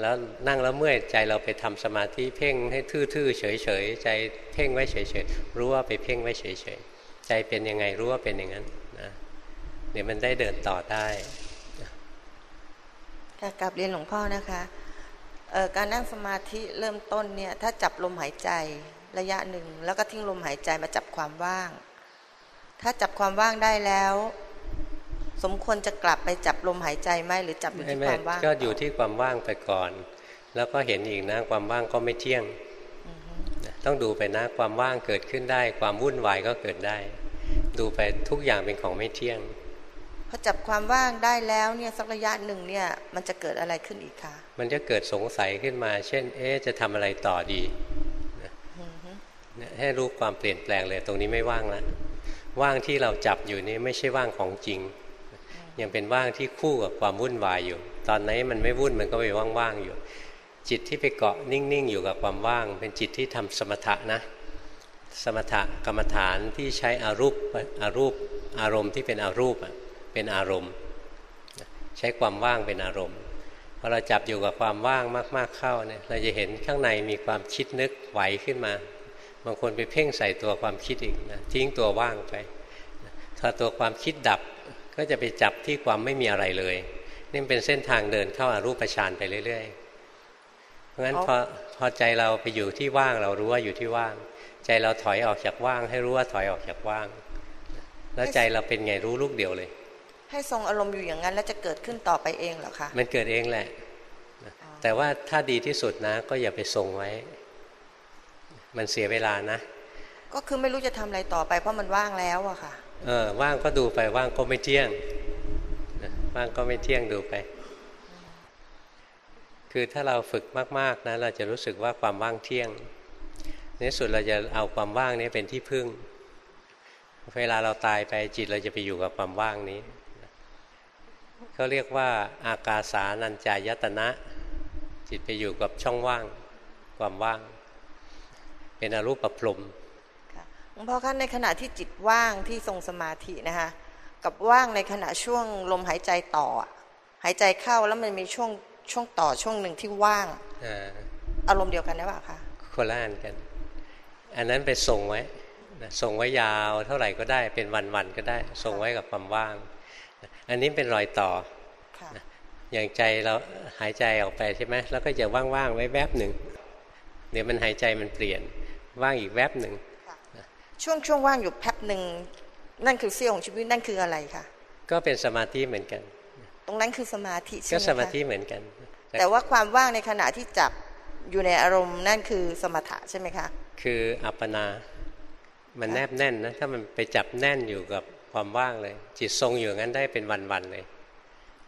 แล้วนั่งแล้วเมื่อยใจเราไปทำสมาธิเพ่งให้ทื่อๆเฉยๆใจเพ่งไว้เฉยๆรู้ว่าไปเพ่งไว้เฉยๆใจเป็นยังไงรู้ว่าเป็นอย่างนั้น เดี๋ยวมันได้เดินต่อได้กลับเรียนหลวงพ่อนะคะพการนั่งสมาธิเริ่มต้นเนี่ยถ้าจับลมหายใจระยะหนึ่ง แล้วก็ทิ้งลมหายใจมาจับความว่าง ถ้าจับความว่างได้แล้ว สมควรจะกลับไปจับลมหายใจไหมหรือจับอยู่ที่ความว่างก็อยู่ที่ความว่างไปก่อน แล้วก็เห็นอีกนะความว่างก็ไม่เที่ยงต้องดูไปนะความว่างเกิดขึ้นได้ ความวุ่นวายก็เกิดได้ ดูไปทุกอย่างเป็นของไม่เที่ยง พอจับความว่างได้แล้วเนี่ยสักระยะหนึ่งเนี่ยมันจะเกิดอะไรขึ้นอีกคะมันจะเกิดสงสัยขึ้นมา เช่น เอ๊จะทำอะไรต่อดีให้รู้ความเปลี่ยนแปลงเลยตรงนี้ไม่ว่างแล้วว่างที่เราจับอยู่นี่ไม่ใช่ว่างของจริง ยังเป็นว่างที่คู่กับความวุ่นวายอยู่ ตอนไหนมันไม่วุ่นมันก็ไปว่างๆอยู่ จิตที่ไปเกาะนิ่งๆอยู่กับความว่าง เป็นจิตที่ทำสมถะนะ สมถะกรรมฐานที่ใช้อารูปอารูปอารมณ์ที่เป็นอารูป เป็นอารมณ์ใช้ความว่างเป็นอารมณ์พอเราจับอยู่กับความว่างมาก ๆเข้าเนี่ยเราจะเห็นข้างในมีความคิดนึกไหวขึ้นมา บางคนไปเพ่งใส่ตัวความคิดอีกนะทิ้งตัวว่างไปถ้าตัวความคิดดับก็จะไปจับที่ความไม่มีอะไรเลยนี่เป็นเส้นทางเดินเข้าอารูปฌานไปเรื่อยๆเพราะงั้นพอพอใจเราไปอยู่ที่ว่างเรารู้ว่าอยู่ที่ว่าง ใจเราถอยออกจากว่าง ให้รู้ว่าถอยออกจากว่าง แล้วใจเราเป็นไงรู้ลูกเดียวเลย ให้ทรงอารมณ์อยู่อย่างนั้น แล้วจะเกิดขึ้นต่อไปเองเหรอคะ มันเกิดเองแหละ แต่ว่าถ้าดีที่สุดนะ ก็อย่าไปทรงไว้ มันเสียเวลานะ ก็คือไม่รู้จะทำอะไรต่อไปเพราะมันว่างแล้วอะค่ะ เออ ว่างก็ดูไปว่างก็ไม่เที่ยง ว่างก็ไม่เที่ยงดูไป คือถ้าเราฝึกมาก ๆนะเราจะรู้สึกว่าความว่างเที่ยง ในสุดเราจะเอาความว่างนี้เป็นที่พึ่ง เวลาเราตายไปจิตเราจะไปอยู่กับความว่างนี้ เขาเรียกว่าอากาสานัญจายตนะ จิตไปอยู่กับช่องว่าง ความว่าง เป็นอรูปพรมหลวงพ่อคะในขณะที่จิตว่างที่ทรงสมาธินะคะกับว่างในขณะช่วงลมหายใจต่อ หายใจเข้าแล้วมันมีช่วงช่วงต่อช่วงหนึ่งที่ว่างอารมณ์เดียวกันได้ป่ะคะคนละอันกัน อันนั้นไปส่งไว้ส่งไว้ยาวเท่าไหร่ก็ได้เป็นวันๆก็ได้ ส่งไว้กับความว่าง อันนี้เป็นรอยต่ออย่างใจเราหายใจออกไปใช่ไหมแล้วก็จะว่างๆไว้แวบหนึ่งเดี๋ยวมันหายใจมันเปลี่ยนว่างอีกแวบหนึ่งช่วงช่วงว่างอยู่แป๊บหนึ่งนั่นคือเสี้ยวของชีวิตนั่นคืออะไรคะก็เป็นสมาธิเหมือนกัน ตรงนั้นคือสมาธิใช่ไหมก็สมาธิเหมือนกัน แต่ว่าความว่างในขณะที่จับอยู่ในอารมณ์นั่นคือสมถะใช่ไหมคะ คืออัปปนา มันแนบแน่นนะถ้ามันไปจับแน่นอยู่กับ ความว่างเลย จิตทรงอยู่งั้นได้เป็นวันๆเลย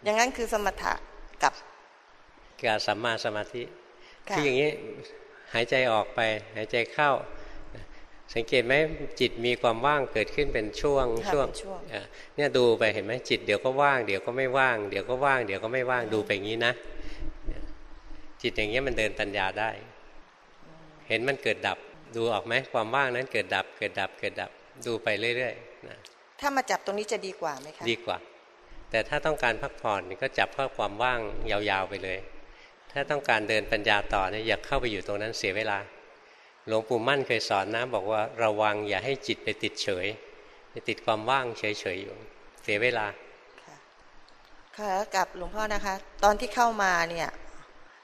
อย่างนั้นคือสมถะกับกับสัมมาสมาธิคืออย่างนี้หายใจออกไป หายใจเข้า สังเกตไหมจิตมีความว่างเกิดขึ้นเป็นช่วงช่วงเนี่ยดูไปเห็นไหมจิตเดี๋ยวก็ว่างเดี๋ยวก็ไม่ว่างเดี๋ยวก็ว่างเดี๋ยวก็ไม่ว่างดูไปอย่างนี้นะ จิตอย่างเงี้ยมันเดินปัญญาได้ เห็นมันเกิดดับดูออกไหมความว่างนั้นเกิดดับเกิดดับเกิดดับดูไปเรื่อยๆนะ ถ้ามาจับตรงนี้จะดีกว่าไหมคะ ดีกว่า แต่ถ้าต้องการพักผ่อนก็จับข้อความว่างยาวๆไปเลย ถ้าต้องการเดินปัญญาต่อเนี่ยอย่าเข้าไปอยู่ตรงนั้นเสียเวลา หลวงปู่มั่นเคยสอนนะบอกว่าระวังอย่าให้จิตไปติดเฉย ไปติดความว่างเฉยๆอยู่ เสียเวลาค่ะกับหลวงพ่อนะคะ ตอนที่เข้ามาเนี่ย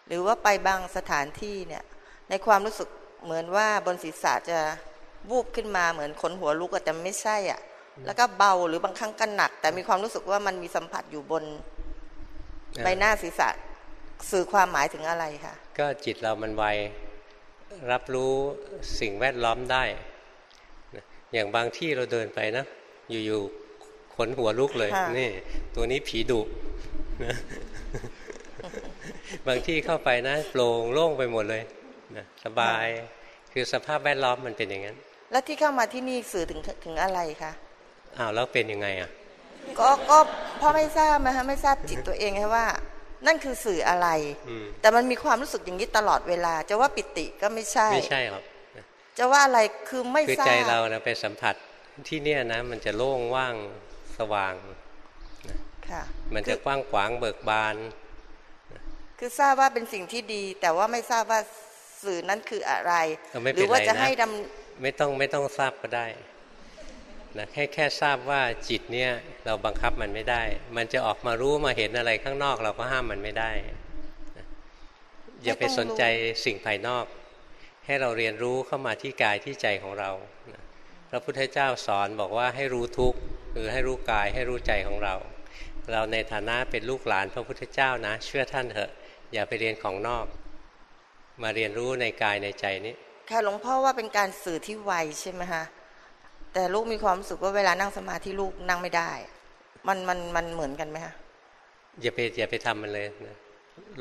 หรือว่าไปบางสถานที่เนี่ย ในความรู้สึกเหมือนว่าบนศีรษะจะวูบขึ้นมาเหมือนขนหัวลุกแต่ไม่ใช่อะ แล้วก็เบาหรือบางครั้งก็หนัก แต่มีความรู้สึกว่ามันมีสัมผัสอยู่บนใบหน้าศีรษะสื่อความหมายถึงอะไรคะก็จิตเรามันไวรับรู้สิ่งแวดล้อมได้ อย่างบางที่เราเดินไปนะ อยู่ๆขนหัวลุกเลยนี่ ตัวนี้ผีดุบางที่เข้าไปนะโปร่งโล่งไปหมดเลยนะสบายคือสภาพแวดล้อมมันเป็นอย่างนั้น แล้วที่เข้ามาที่นี่สื่อถึงถึงอะไรคะ อ้าวแล้วเป็นยังไงอะก็ก็พ่อไม่ทราบนะฮะไม่ทราบจิตตัวเองว่า นั่นคือสื่ออะไร แต่มันมีความรู้สึกอย่างนี้ตลอดเวลา จะว่าปิติก็ไม่ใช่ ไม่ใช่ครับจะว่าอะไรคือไม่ทราบคือใจเรานะไปสัมผัสที่เนี่ยนะ มันจะโล่งว่างสว่างค่ะมันจะกว้างขวางเบิกบาน คือทราบว่าเป็นสิ่งที่ดี แต่ว่าไม่ทราบว่าสื่อนั้นคืออะไร หรือว่าจะให้ดำไม่ต้องไม่ต้องทราบก็ได้ นะแค่แค่ทราบว่าจิตเนี่ยเราบังคับมันไม่ได้ มันจะออกมารู้มาเห็นอะไรข้างนอก เราก็ห้ามมันไม่ได้ อย่าไปสนใจสิ่งภายนอก ให้เราเรียนรู้เข้ามาที่กายที่ใจของเราพระพุทธเจ้าสอนบอกว่าให้รู้ทุกข์คือให้รู้กายให้รู้ใจของเรา เราในฐานะเป็นลูกหลานพระพุทธเจ้านะ เชื่อท่านเถอะ อย่าไปเรียนของนอก มาเรียนรู้ในกายในใจนี้ค่ะหลวงพ่อว่าเป็นการสื่อที่ไวใช่ไหมฮะ แต่ลูกมีความรู้สึกว่าเวลานั่งสมาธิลูกนั่งไม่ได้ มันมันมันเหมือนกันไหมฮะอย่าไปอย่าไปทำมันเลยนะ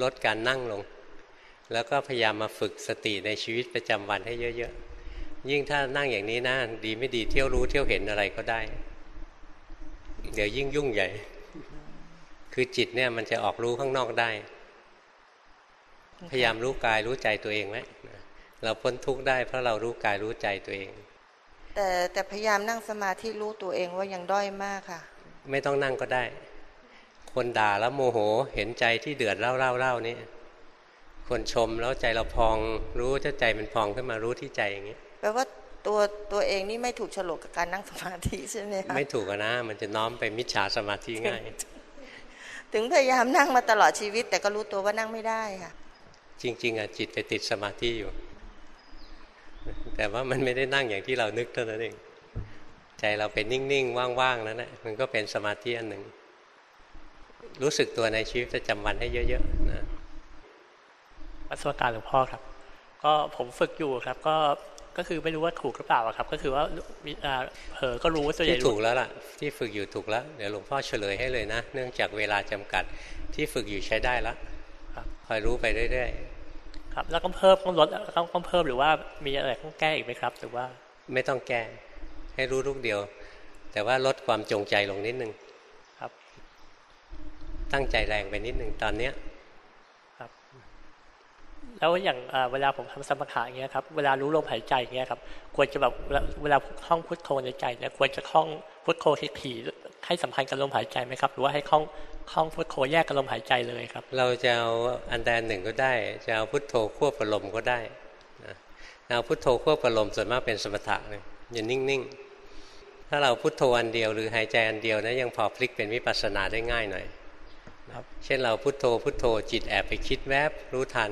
ลดการนั่งลง แล้วก็พยายามมาฝึกสติในชีวิตประจำวันให้เยอะ ๆ ยิ่งถ้านั่งอย่างนี้นะดีไม่ดีเที่ยวรู้เที่ยวเห็นอะไรก็ได้ เดี๋ยวยิ่งยุ่งใหญ่ คือจิตเนี่ยมันจะออกรู้ข้างนอกได้ พยายามรู้กายรู้ใจตัวเองไหมเราพ้นทุกข์ได้เพราะเรารู้กายรู้ใจตัวเอง แต่แต่พยายามนั่งสมาธิรู้ตัวเองว่ายังด้อยมากค่ะ ไม่ต้องนั่งก็ได้ คนด่าแล้วโมโหเห็นใจที่เดือดเล่าเล่าเล่านี่คนชมแล้วใจเราพอง รู้จะใจมันพองขึ้นมารู้ที่ใจอย่างนี้แปลว่าตัวตัวเองนี่ไม่ถูกฉลกกับการนั่งสมาธิใช่ไหมคะไม่ถูกนะ มันจะน้อมไปมิจฉาสมาธิง่าย ถึงพยายามนั่งมาตลอดชีวิต แต่ก็รู้ตัวว่านั่งไม่ได้ค่ะ จริง ๆอะจิตไปติดสมาธิอยู่ แต่ว่ามันไม่ได้นั่งอย่างที่เรานึกเท่านั้นเอง ใจเราเป็นนิ่งๆ ว่างๆนั่นแหละมันก็เป็นสมาธิอันหนึ่ง รู้สึกตัวในชีวิตประจำวันให้เยอะๆนะวัสวการหลวงพ่อครับ ก็ผมฝึกอยู่ครับ ก็ก็คือไม่รู้ว่าถูกหรือเปล่าครับ ก็คือว่าเผลอก็รู้ว่าตัวใหญ่ที่ถูกแล้วล่ะ ที่ฝึกอยู่ถูกแล้วเดี๋ยวหลวงพ่อเฉลยให้เลยนะ เนื่องจากเวลาจำกัดที่ฝึกอยู่ใช้ได้แล้วคอยรู้ไปเรื่อยๆ ครับ แล้วก็เพิ่มต้องลดต้องต้องเพิ่มหรือว่ามีอะไรต้องแก้อีกไหมครับ หรือว่าไม่ต้องแก้ ให้รู้ลูกเดียว แต่ว่าลดความจงใจลงนิดนึงครับ ตั้งใจแรงไปนิดนึงตอนเนี้ยครับ แล้วอย่างเวลาผมทำสมถะอย่างเงี้ยครับเวลารู้ลมหายใจอย่างเงี้ยครับ ควรจะแบบเวลาท่องพุทโธในใจเนี่ยควรจะท่องพุทโธถี่ให้สัมพันธ์กับลมหายใจไหมครับ หรือว่าให้ท่อง ท่องพุทโธแยกกับลมหายใจเลยครับ เราจะเอาอันใดหนึ่งก็ได้ จะเอาพุทโธควบประลมก็ได้นะเอาพุทโธควบประลมส่วนมากเป็นสมถะเลยอย่านิ่งๆ ถ้าเราพุทโธอันเดียวหรือหายใจอันเดียวนะยังพอพลิกเป็นวิปัสสนาได้ง่ายหน่อยครับเช่นเราพุทโธพุทโธจิตแอบไปคิดแวบรู้ทัน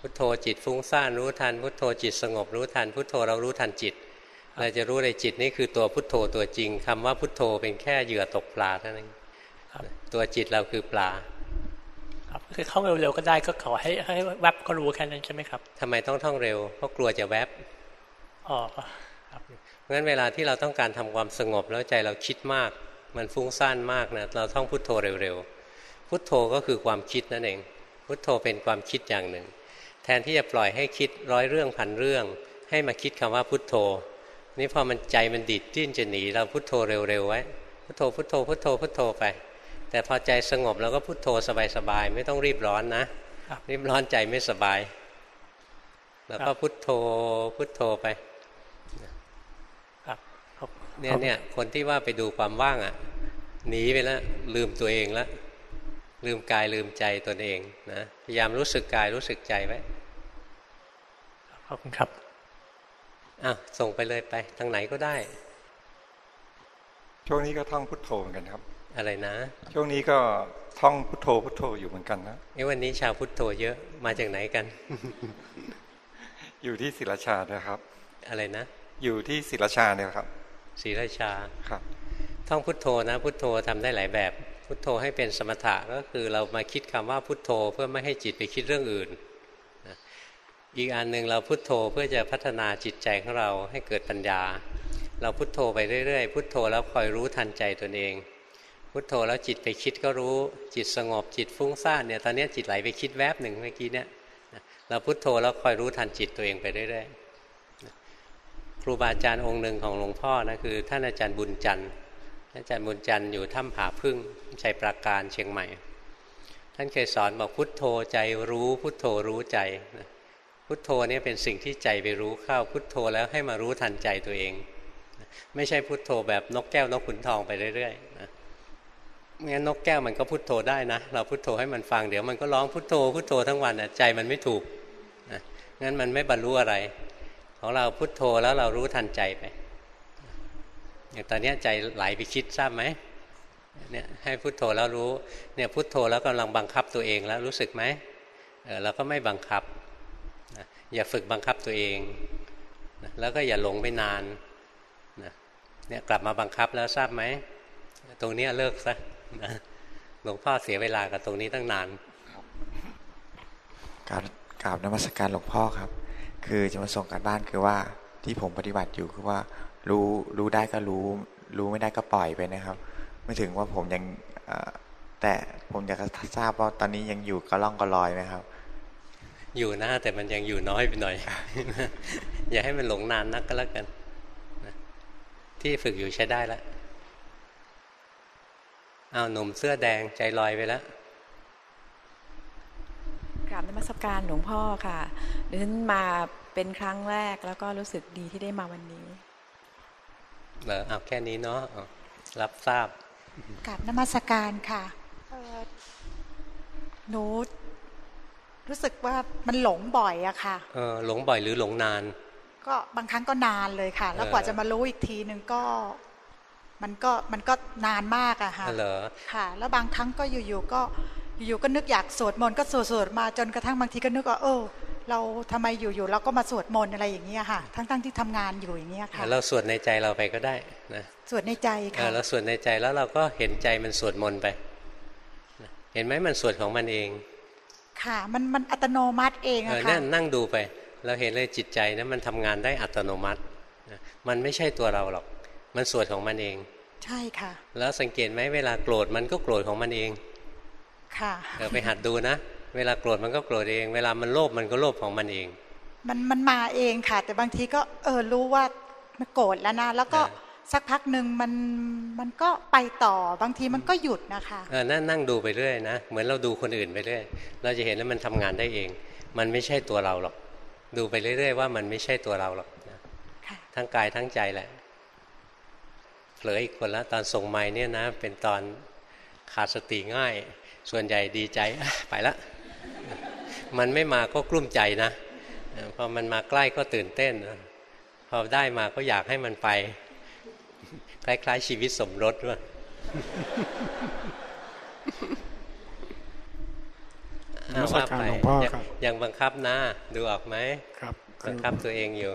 พุทโธจิตฟุ้งซ่านรู้ทัน พุทโธจิตสงบรู้ทัน พุทโธเรารู้ทันจิต เราจะรู้ในจิตนี่คือตัวพุทโธตัวจริงคำว่าพุทโธเป็นแค่เหยื่อตกปลาเท่านั้น ตัวจิตเราคือปลา ครับคือท่องเร็วๆก็ได้ก็ขอให้ให้แวบก็รู้แค่นั้นใช่ไหมครับทำไมต้องท่องเร็ว เพราะกลัวจะแวบอ๋อครับเพราะฉะนั้นเวลาที่เราต้องการทำความสงบแล้วใจเราคิดมาก มันฟุ้งซ่านมากนะเราท่องพุทโธเร็วๆพุทโธก็คือความคิดนั่นเอง พุทโธเป็นความคิดอย่างหนึ่ง แทนที่จะปล่อยให้คิดร้อยเรื่องพันเรื่อง ให้มาคิดคำว่าพุทโธ นี่พอมันใจมันดิดดิ้นจะหนีเราพุทโธเร็วๆไว้พุทโธพุทโธพุทโธพุทโธไป แต่พอใจสงบเราก็พุโทโธสบายๆไม่ต้องรีบร้อนนะรีบร้อนใจไม่สบาย แล้วก็พุโทโธพุโทโธไปเนี่ยเนี่ยคนที่ว่าไปดูความว่างอะหนีไปแล้วลืมตัวเองแล้วลืมกายลืมใจตนเองนะพยายามรู้สึกกายรู้สึกใจไว้ขอบคุณครับอะส่งไปเลยไปทางไหนก็ได้ ช่วงนี้ก็ท่องพุทโธเหมือนกันครับ อะไรนะ ช่วงนี้ก็ท่องพุทโธพุทโธอยู่เหมือนกันนะไอ้วันนี้ชาวพุทโธเยอะมาจากไหนกัน อยู่ที่ศิลชานะครับ อะไรนะ อยู่ที่ศิลชาเนี่ยครับศิลชาครับ ท่องพุทโธนะ พุทโธทำได้หลายแบบ พุทโธให้เป็นสมถะก็คือเรามาคิดคำว่าพุทโธเพื่อไม่ให้จิตไปคิดเรื่องอื่นอีกอันหนึ่งเราพุทโธเพื่อจะพัฒนาจิตใจของเราให้เกิดปัญญา เราพุทโธไปเรื่อยๆ พุทโธแล้วคอยรู้ทันใจตนเอง พุทโธแล้วจิตไปคิดก็รู้ จิตสงบจิตฟุ้งซ่านเนี่ยตอนนี้จิตไหลไปคิดแวบหนึ่งเมื่อกี้เนี่ยเราพุทโธแล้วคอยรู้ทันจิตตัวเองไปเรื่อยๆครูบาอาจารย์องค์หนึ่งของหลวงพ่อนะคือ ท่านอาจารย์บุญจันทร์อาจารย์บุญจันทร์อยู่ถ้ำผาพึ่งชัยปราการเชียงใหม่ ท่านเคยสอนบอกพุทโธใจรู้พุทโธรู้ใจพุทโธเนี่ยเป็นสิ่งที่ใจไปรู้เข้าพุทโธแล้วให้มารู้ทันใจตัวเอง ไม่ใช่พุทโธแบบนกแก้วนกขุนทองไปเรื่อยๆ นะงั้นนกแก้วมันก็พุโทโธได้นะ เราพุโทโธให้มันฟังเดี๋ยวมันก็ร้องพุโทโธพุโทโธทั้งวันใจมันไม่ถูกนะงั้นมันไม่บรรลุอะไร ของเราพุโทโธแล้วเรารู้ทันใจไปอย่างตอนนี้ใจไหลไปคิดทราบไหมเนี่ยให้พุโทโธแล้วรู้เนี่ยพุโทโธแล้วกำลังบังคับตัวเองแล้วรู้สึกไหมเราก็ไม่บังคับนะอย่าฝึกบังคับตัวเองนะแล้วก็อย่าหลงไปนานนะเนี่ยกลับมาบังคับแล้วทราบไหมตรงนี้เลิกซะ นะหลวงพ่อเสียเวลากับตรงนี้ตั้งนานกราบกราบนมัสการหลวงพ่อครับ คือจะมาส่งการบ้านคือว่าที่ผมปฏิบัติอยู่คือว่ารู้รู้ได้ก็รู้ รู้ไม่ได้ก็ปล่อยไปนะครับ ไม่ถึงว่าผมยังแต่ผมอยากทราบว่าตอนนี้ยังอยู่กระล่องกระลอยไหมครับ อยู่นะแต่มันยังอยู่น้อยไปหน่อย อย่าให้มันหลงนานนักก็แล้วกันที่ฝึกอยู่ใช้ได้แล้ว เอาหนุ่มเสื้อแดงใจลอยไปแล้วกราบนมัสการหลวงพ่อค่ะดิฉันมาเป็นครั้งแรกแล้วก็รู้สึกดีที่ได้มาวันนี้เหรอเอาแค่นี้เนาะรับทราบกราบนมัสการค่ะหนูรู้สึกว่ามันหลงบ่อยอะค่ะ เออหลงบ่อยหรือหลงนาน ก็บางครั้งก็นานเลยค่ะ แล้วกว่าจะมารู้อีกทีหนึ่งก็ มันก็มันก็นานมากอะค่ะเหรอค่ะ แล้วบางครั้งก็อยู่ๆก็อยู่ๆก็นึกอยากสวดมนต์ก็สวดสวดมาจนกระทั่งบางทีก็นึกว่าเออเราทำไมอยู่ๆเราก็มาสวดมนต์อะไรอย่างเงี้ยค่ะ ทั้งๆที่ทำงานอยู่อย่างเงี้ยค่ะเราสวดในใจเราไปก็ได้นะสวดในใจค่ะเราสวดในใจแล้วเราก็เห็นใจมันสวดมนต์ไปเห็นไหมมันสวดของมันเอง ค่ะ มันมันอัตโนมัติเองอะค่ะนั่นนั่งดูไป เราเห็นเลยจิตใจนะมันทำงานได้อัตโนมัติมันไม่ใช่ตัวเราหรอก มันสวดของมันเอง ใช่ค่ะ แล้วสังเกตไหมเวลาโกรธมันก็โกรธของมันเอง ค่ะเออไปหัดดูนะ เวลาโกรธมันก็โกรธเอง เวลามันโลภมันก็โลภของมันเอง มันมันมาเองค่ะ แต่บางทีก็เออรู้ว่ามันโกรธแล้วนะแล้วก็สักพักหนึ่งมันมันก็ไปต่อบางทีมันก็หยุดนะคะเออนั่งนั่งดูไปเรื่อยนะเหมือนเราดูคนอื่นไปเรื่อยเราจะเห็นว่ามันทำงานได้เอง มันไม่ใช่ตัวเราหรอก ดูไปเรื่อย ๆ ว่ามันไม่ใช่ตัวเราหรอกนะทั้งกายทั้งใจแหละ เผลออีกคนละตอนส่งไม้เนี่ยนะ เป็นตอนขาดสติง่าย ส่วนใหญ่ดีใจไปละ มันไม่มาก็กลุ้มใจนะพอมันมาใกล้ก็ตื่นเต้นพอได้มาก็อยากให้มันไป คล้ายๆชีวิตสมรสว่านักการหลวงพ่อครับยังบังคับนะดูออกไหมครับ บังคับตัวเองอยู่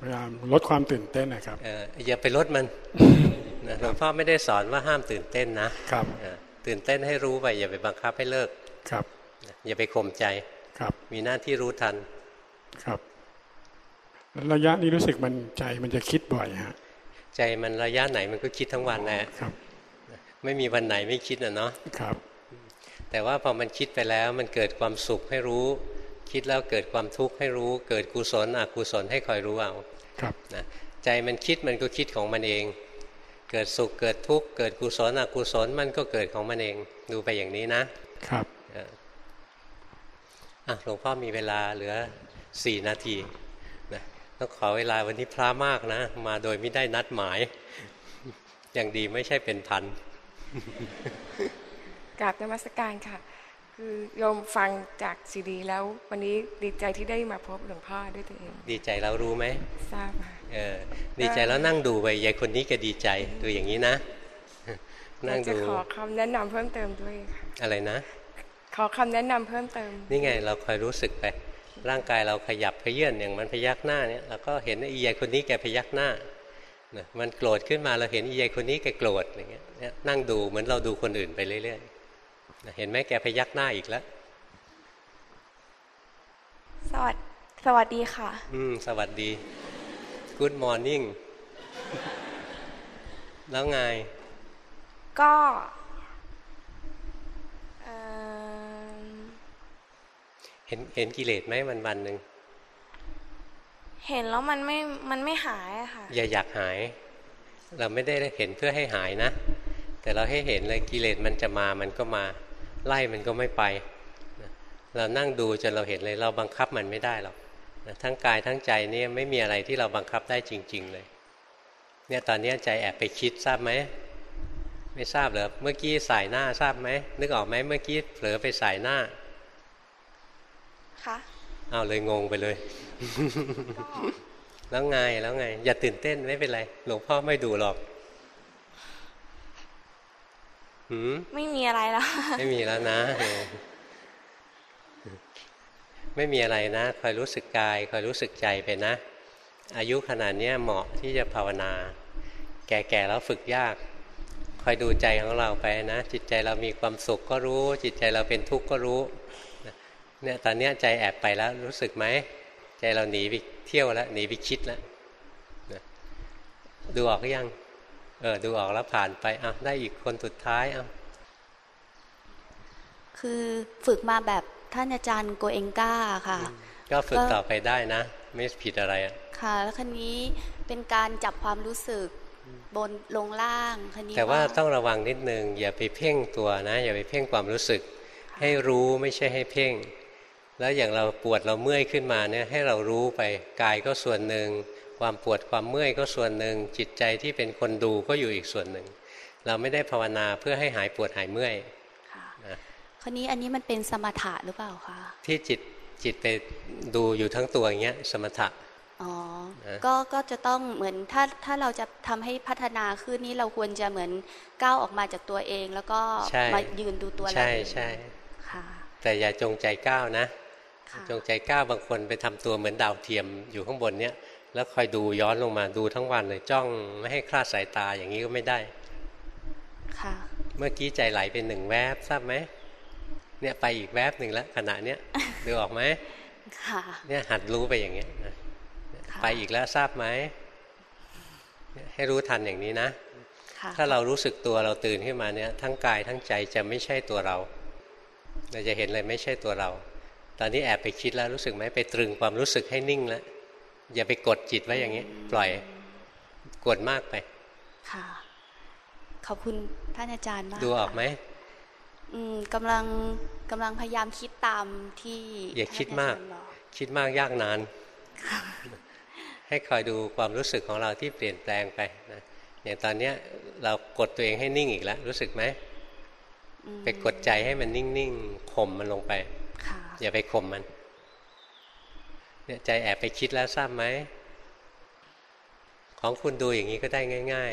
พยายามลดความตื่นเต้นนะครับอย่าไปลดมันหลวงพ่อไม่ได้สอนว่าห้ามตื่นเต้นนะครับตื่นเต้นให้รู้ไปอย่าไปบังคับให้เลิกครับ อย่าไปข่มใจครับ มีหน้าที่รู้ทันครับ ระยะนี้รู้สึกมันใจมันจะคิดบ่อยฮะใจมันระยะไหนมันก็คิดทั้งวันแหละครับ ไม่มีวันไหนไม่คิดอะเนาะครับ แต่ว่าพอมันคิดไปแล้วมันเกิดความสุขให้รู้ คิดแล้วเกิดความทุกข์ให้รู้ เกิดกุศลอกุศลให้คอยรู้เอาครับนะใจมันคิดมันก็คิดของมันเอง เกิดสุขเกิดทุกข์เกิดกุศลอกุศลมันก็เกิดของมันเองดูไปอย่างนี้นะ ครับหลวงพ่อมีเวลาเหลือสี่นาทีนะต้องขอเวลาวันนี้พระมากนะ มาโดยไม่ได้นัดหมาย อย่างดีไม่ใช่เป็นพันกราบนมัสการค่ะ คือโยมฟังจากซีดี แล้ววันนี้ดีใจที่ได้มาพบหลวงพ่อด้วยตัวเอง ดีใจเรารู้ไหมทราบค่ะเออดีใจแล้วนั่งดูไปยายคนนี้ก็ดีใจดูอย่างนี้นะนั่งดูจะขอคำแนะนำเพิ่มเติมด้วยค่ะอะไรนะ ขอคำแนะนำเพิ่มเติม นี่ไง เราคอยรู้สึกไป ร่างกายเราขยับขยื่นอย่างมันพยักหน้าเนี่ยเราก็เห็นอีใหญ่คนนี้แกพยักหน้านะมันโกรธขึ้นมาเราเห็นอีใหญ่คนนี้แกโกรธอย่างเงี้ยนั่งดูเหมือนเราดูคนอื่นไปเรื่อยๆ เห็นไหมแกพยักหน้าอีกแล้ว สวัสดีสวัสดีค่ะ อืม สวัสดี Good morning แล้วไง ก็เห็นเห็นกิเลสไหมวันวันหนึ่งเห็นแล้วมันไม่ มันไม่หายค่ะ อย่าอยากหาย เราไม่ได้เห็นเพื่อให้หายนะ แต่เราให้เห็นเลยกิเลสมันจะมามันก็มา ไล่มันก็ไม่ไปเรานั่งดูจนเราเห็นเลย เราบังคับมันไม่ได้หรอกทั้งกายทั้งใจนี่ไม่มีอะไรที่เราบังคับได้จริง ๆ เลย เนี่ยตอนนี้ใจแอบไปคิดทราบไหมไม่ทราบเหรอเมื่อกี้สายหน้าทราบไหมนึกออกไหมเมื่อกี้เผลอไปสายหน้าคะเอาเลยงงไปเลย แล้วไงแล้วไง อย่าตื่นเต้นไม่เป็นไร หลวงพ่อไม่ดูหรอก หืมไม่มีอะไรแล้ว ไม่มีแล้วนะ ไม่มีอะไรนะ คอยรู้สึกกาย คอยรู้สึกใจไปนะ อายุขนาดนี้เหมาะที่จะภาวนา แก่ๆแล้วฝึกยาก คอยดูใจของเราไปนะ จิตใจเรามีความสุขก็รู้ จิตใจเราเป็นทุกข์ก็รู้เนี่ยตอนนี้ใจแอบไปแล้ว รู้สึกไหม ใจเราหนีไปเที่ยวแล้วหนีไปคิดแล้วดูออกหรือยัง เออดูออกแล้วผ่านไปอะได้อีกคนสุดท้ายอะคือฝึกมาแบบท่านอาจารย์โกเองก้าค่ะ ก็ฝึกต่อไปได้นะ ไม่ผิดอะไรอะค่ะ แล้วคันนี้เป็นการจับความรู้สึกบนลงล่างคันนี้แต่ว่าต้องระวังนิดนึงอย่าไปเพ่งตัวนะ อย่าไปเพ่งความรู้สึก ให้รู้ไม่ใช่ให้เพ่ง แล้วอย่างเราปวดเราเมื่อยขึ้นมาเนี่ยให้เรารู้ไปกายก็ส่วนหนึ่ง ความปวดความเมื่อยก็ส่วนหนึ่ง จิตใจที่เป็นคนดูก็อยู่อีกส่วนหนึ่ง เราไม่ได้ภาวนาเพื่อให้หายปวดหายเมื่อยค่ะคราวนี้อันนี้มันเป็นสมถะหรือเปล่าคะที่จิตจิตไปดูอยู่ทั้งตัวอย่างเงี้ยสมถะอ๋อก็ก็จะต้องเหมือนถ้าถ้าเราจะทำให้พัฒนาขึ้นนี้เราควรจะเหมือนก้าวออกมาจากตัวเอง แล้วก็มายืนดูตัวเราใช่ใช่ค่ะ แต่อย่าจงใจก้าวนะ จงใจก้าวบางคนไปทำตัวเหมือนดาวเทียมอยู่ข้างบนเนี้ย แล้วคอยดูย้อนลงมาดูทั้งวันเลยจ้องไม่ให้คลาดสายตาอย่างนี้ก็ไม่ได้ ค่ะ เมื่อกี้ใจไหลเป็นหนึ่งแวบทราบไหมเนี่ยไปอีกแวบหนึ่งแล้วขณะเนี้ยดูออกไหมค่ะเนี่ยหัดรู้ไปอย่างเงี้ยไปอีกแล้วทราบไหมให้รู้ทันอย่างนี้นะ ถ้าเรารู้สึกตัวเราตื่นขึ้นมาเนี่ยทั้งกายทั้งใจจะไม่ใช่ตัวเรา เราจะเห็นเลยไม่ใช่ตัวเรา ตอนนี้แอบไปคิดแล้วรู้สึกไหมไปตรึงความรู้สึกให้นิ่งแล้ว อย่าไปกดจิตไว้อย่างนี้ ปล่อยกดมากไป ค่ะ ขอบคุณท่านอาจารย์มาก ดูออกไหมอืมกำลังกำลังพยายามคิดตามที่อย่าคิดมาก คิดมากยากนาน ให้คอยดูความรู้สึกของเราที่เปลี่ยนแปลงไปนะอย่างตอนเนี้ยเรากดตัวเองให้นิ่งอีกแล้ว รู้สึกไหมไปกดใจให้มันนิ่งๆข่มมันลงไป อย่าไปข่มมัน เนี่ยใจแอบไปคิดแล้วทราบไหม ของคุณดูอย่างนี้ก็ได้ง่าย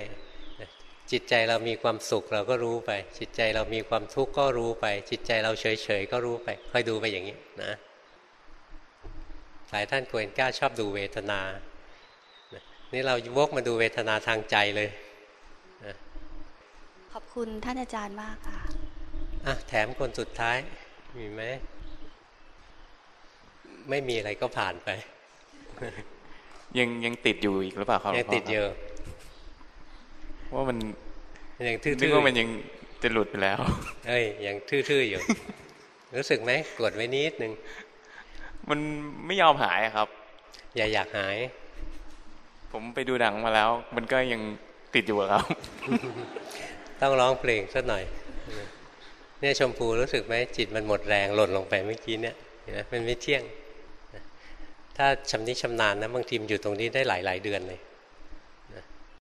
ๆ จิตใจเรามีความสุขเราก็รู้ไป จิตใจเรามีความทุกข์ก็รู้ไป จิตใจเราเฉยๆก็รู้ไปค่อยดูไปอย่างนี้นะหลายท่านกวนกล้าชอบดูเวทนา นี่เราวกมาดูเวทนาทางใจเลยขอบคุณท่านอาจารย์มากค่ะอะ แถมคนสุดท้าย มีไหม ไม่มีอะไรก็ผ่านไป ยังยังติดอยู่อีกหรือเปล่าครับยังติดเยอะว่ามันยังทื่อๆว่ามันยังจะหลุดไปแล้วเอ้ยยังทื่อๆอยู่ รู้สึกไหมกดไว้นิดนึงมันไม่ยอมหายครับ อย่าอยากหาย ผมไปดูหนังมาแล้ว มันก็ยังติดอยู่ครับ ต้องร้องเพลงสักหน่อยเนี่ยชมพูรู้สึกไหมจิตมันหมดแรงหล่นลงไปเมื่อกี้เนี่ยเห็นไหมมันไม่เที่ยง ถ้าชำนิชำนาญนะบางทีมอยู่ตรงนี้ได้หลายหลายเดือนเลย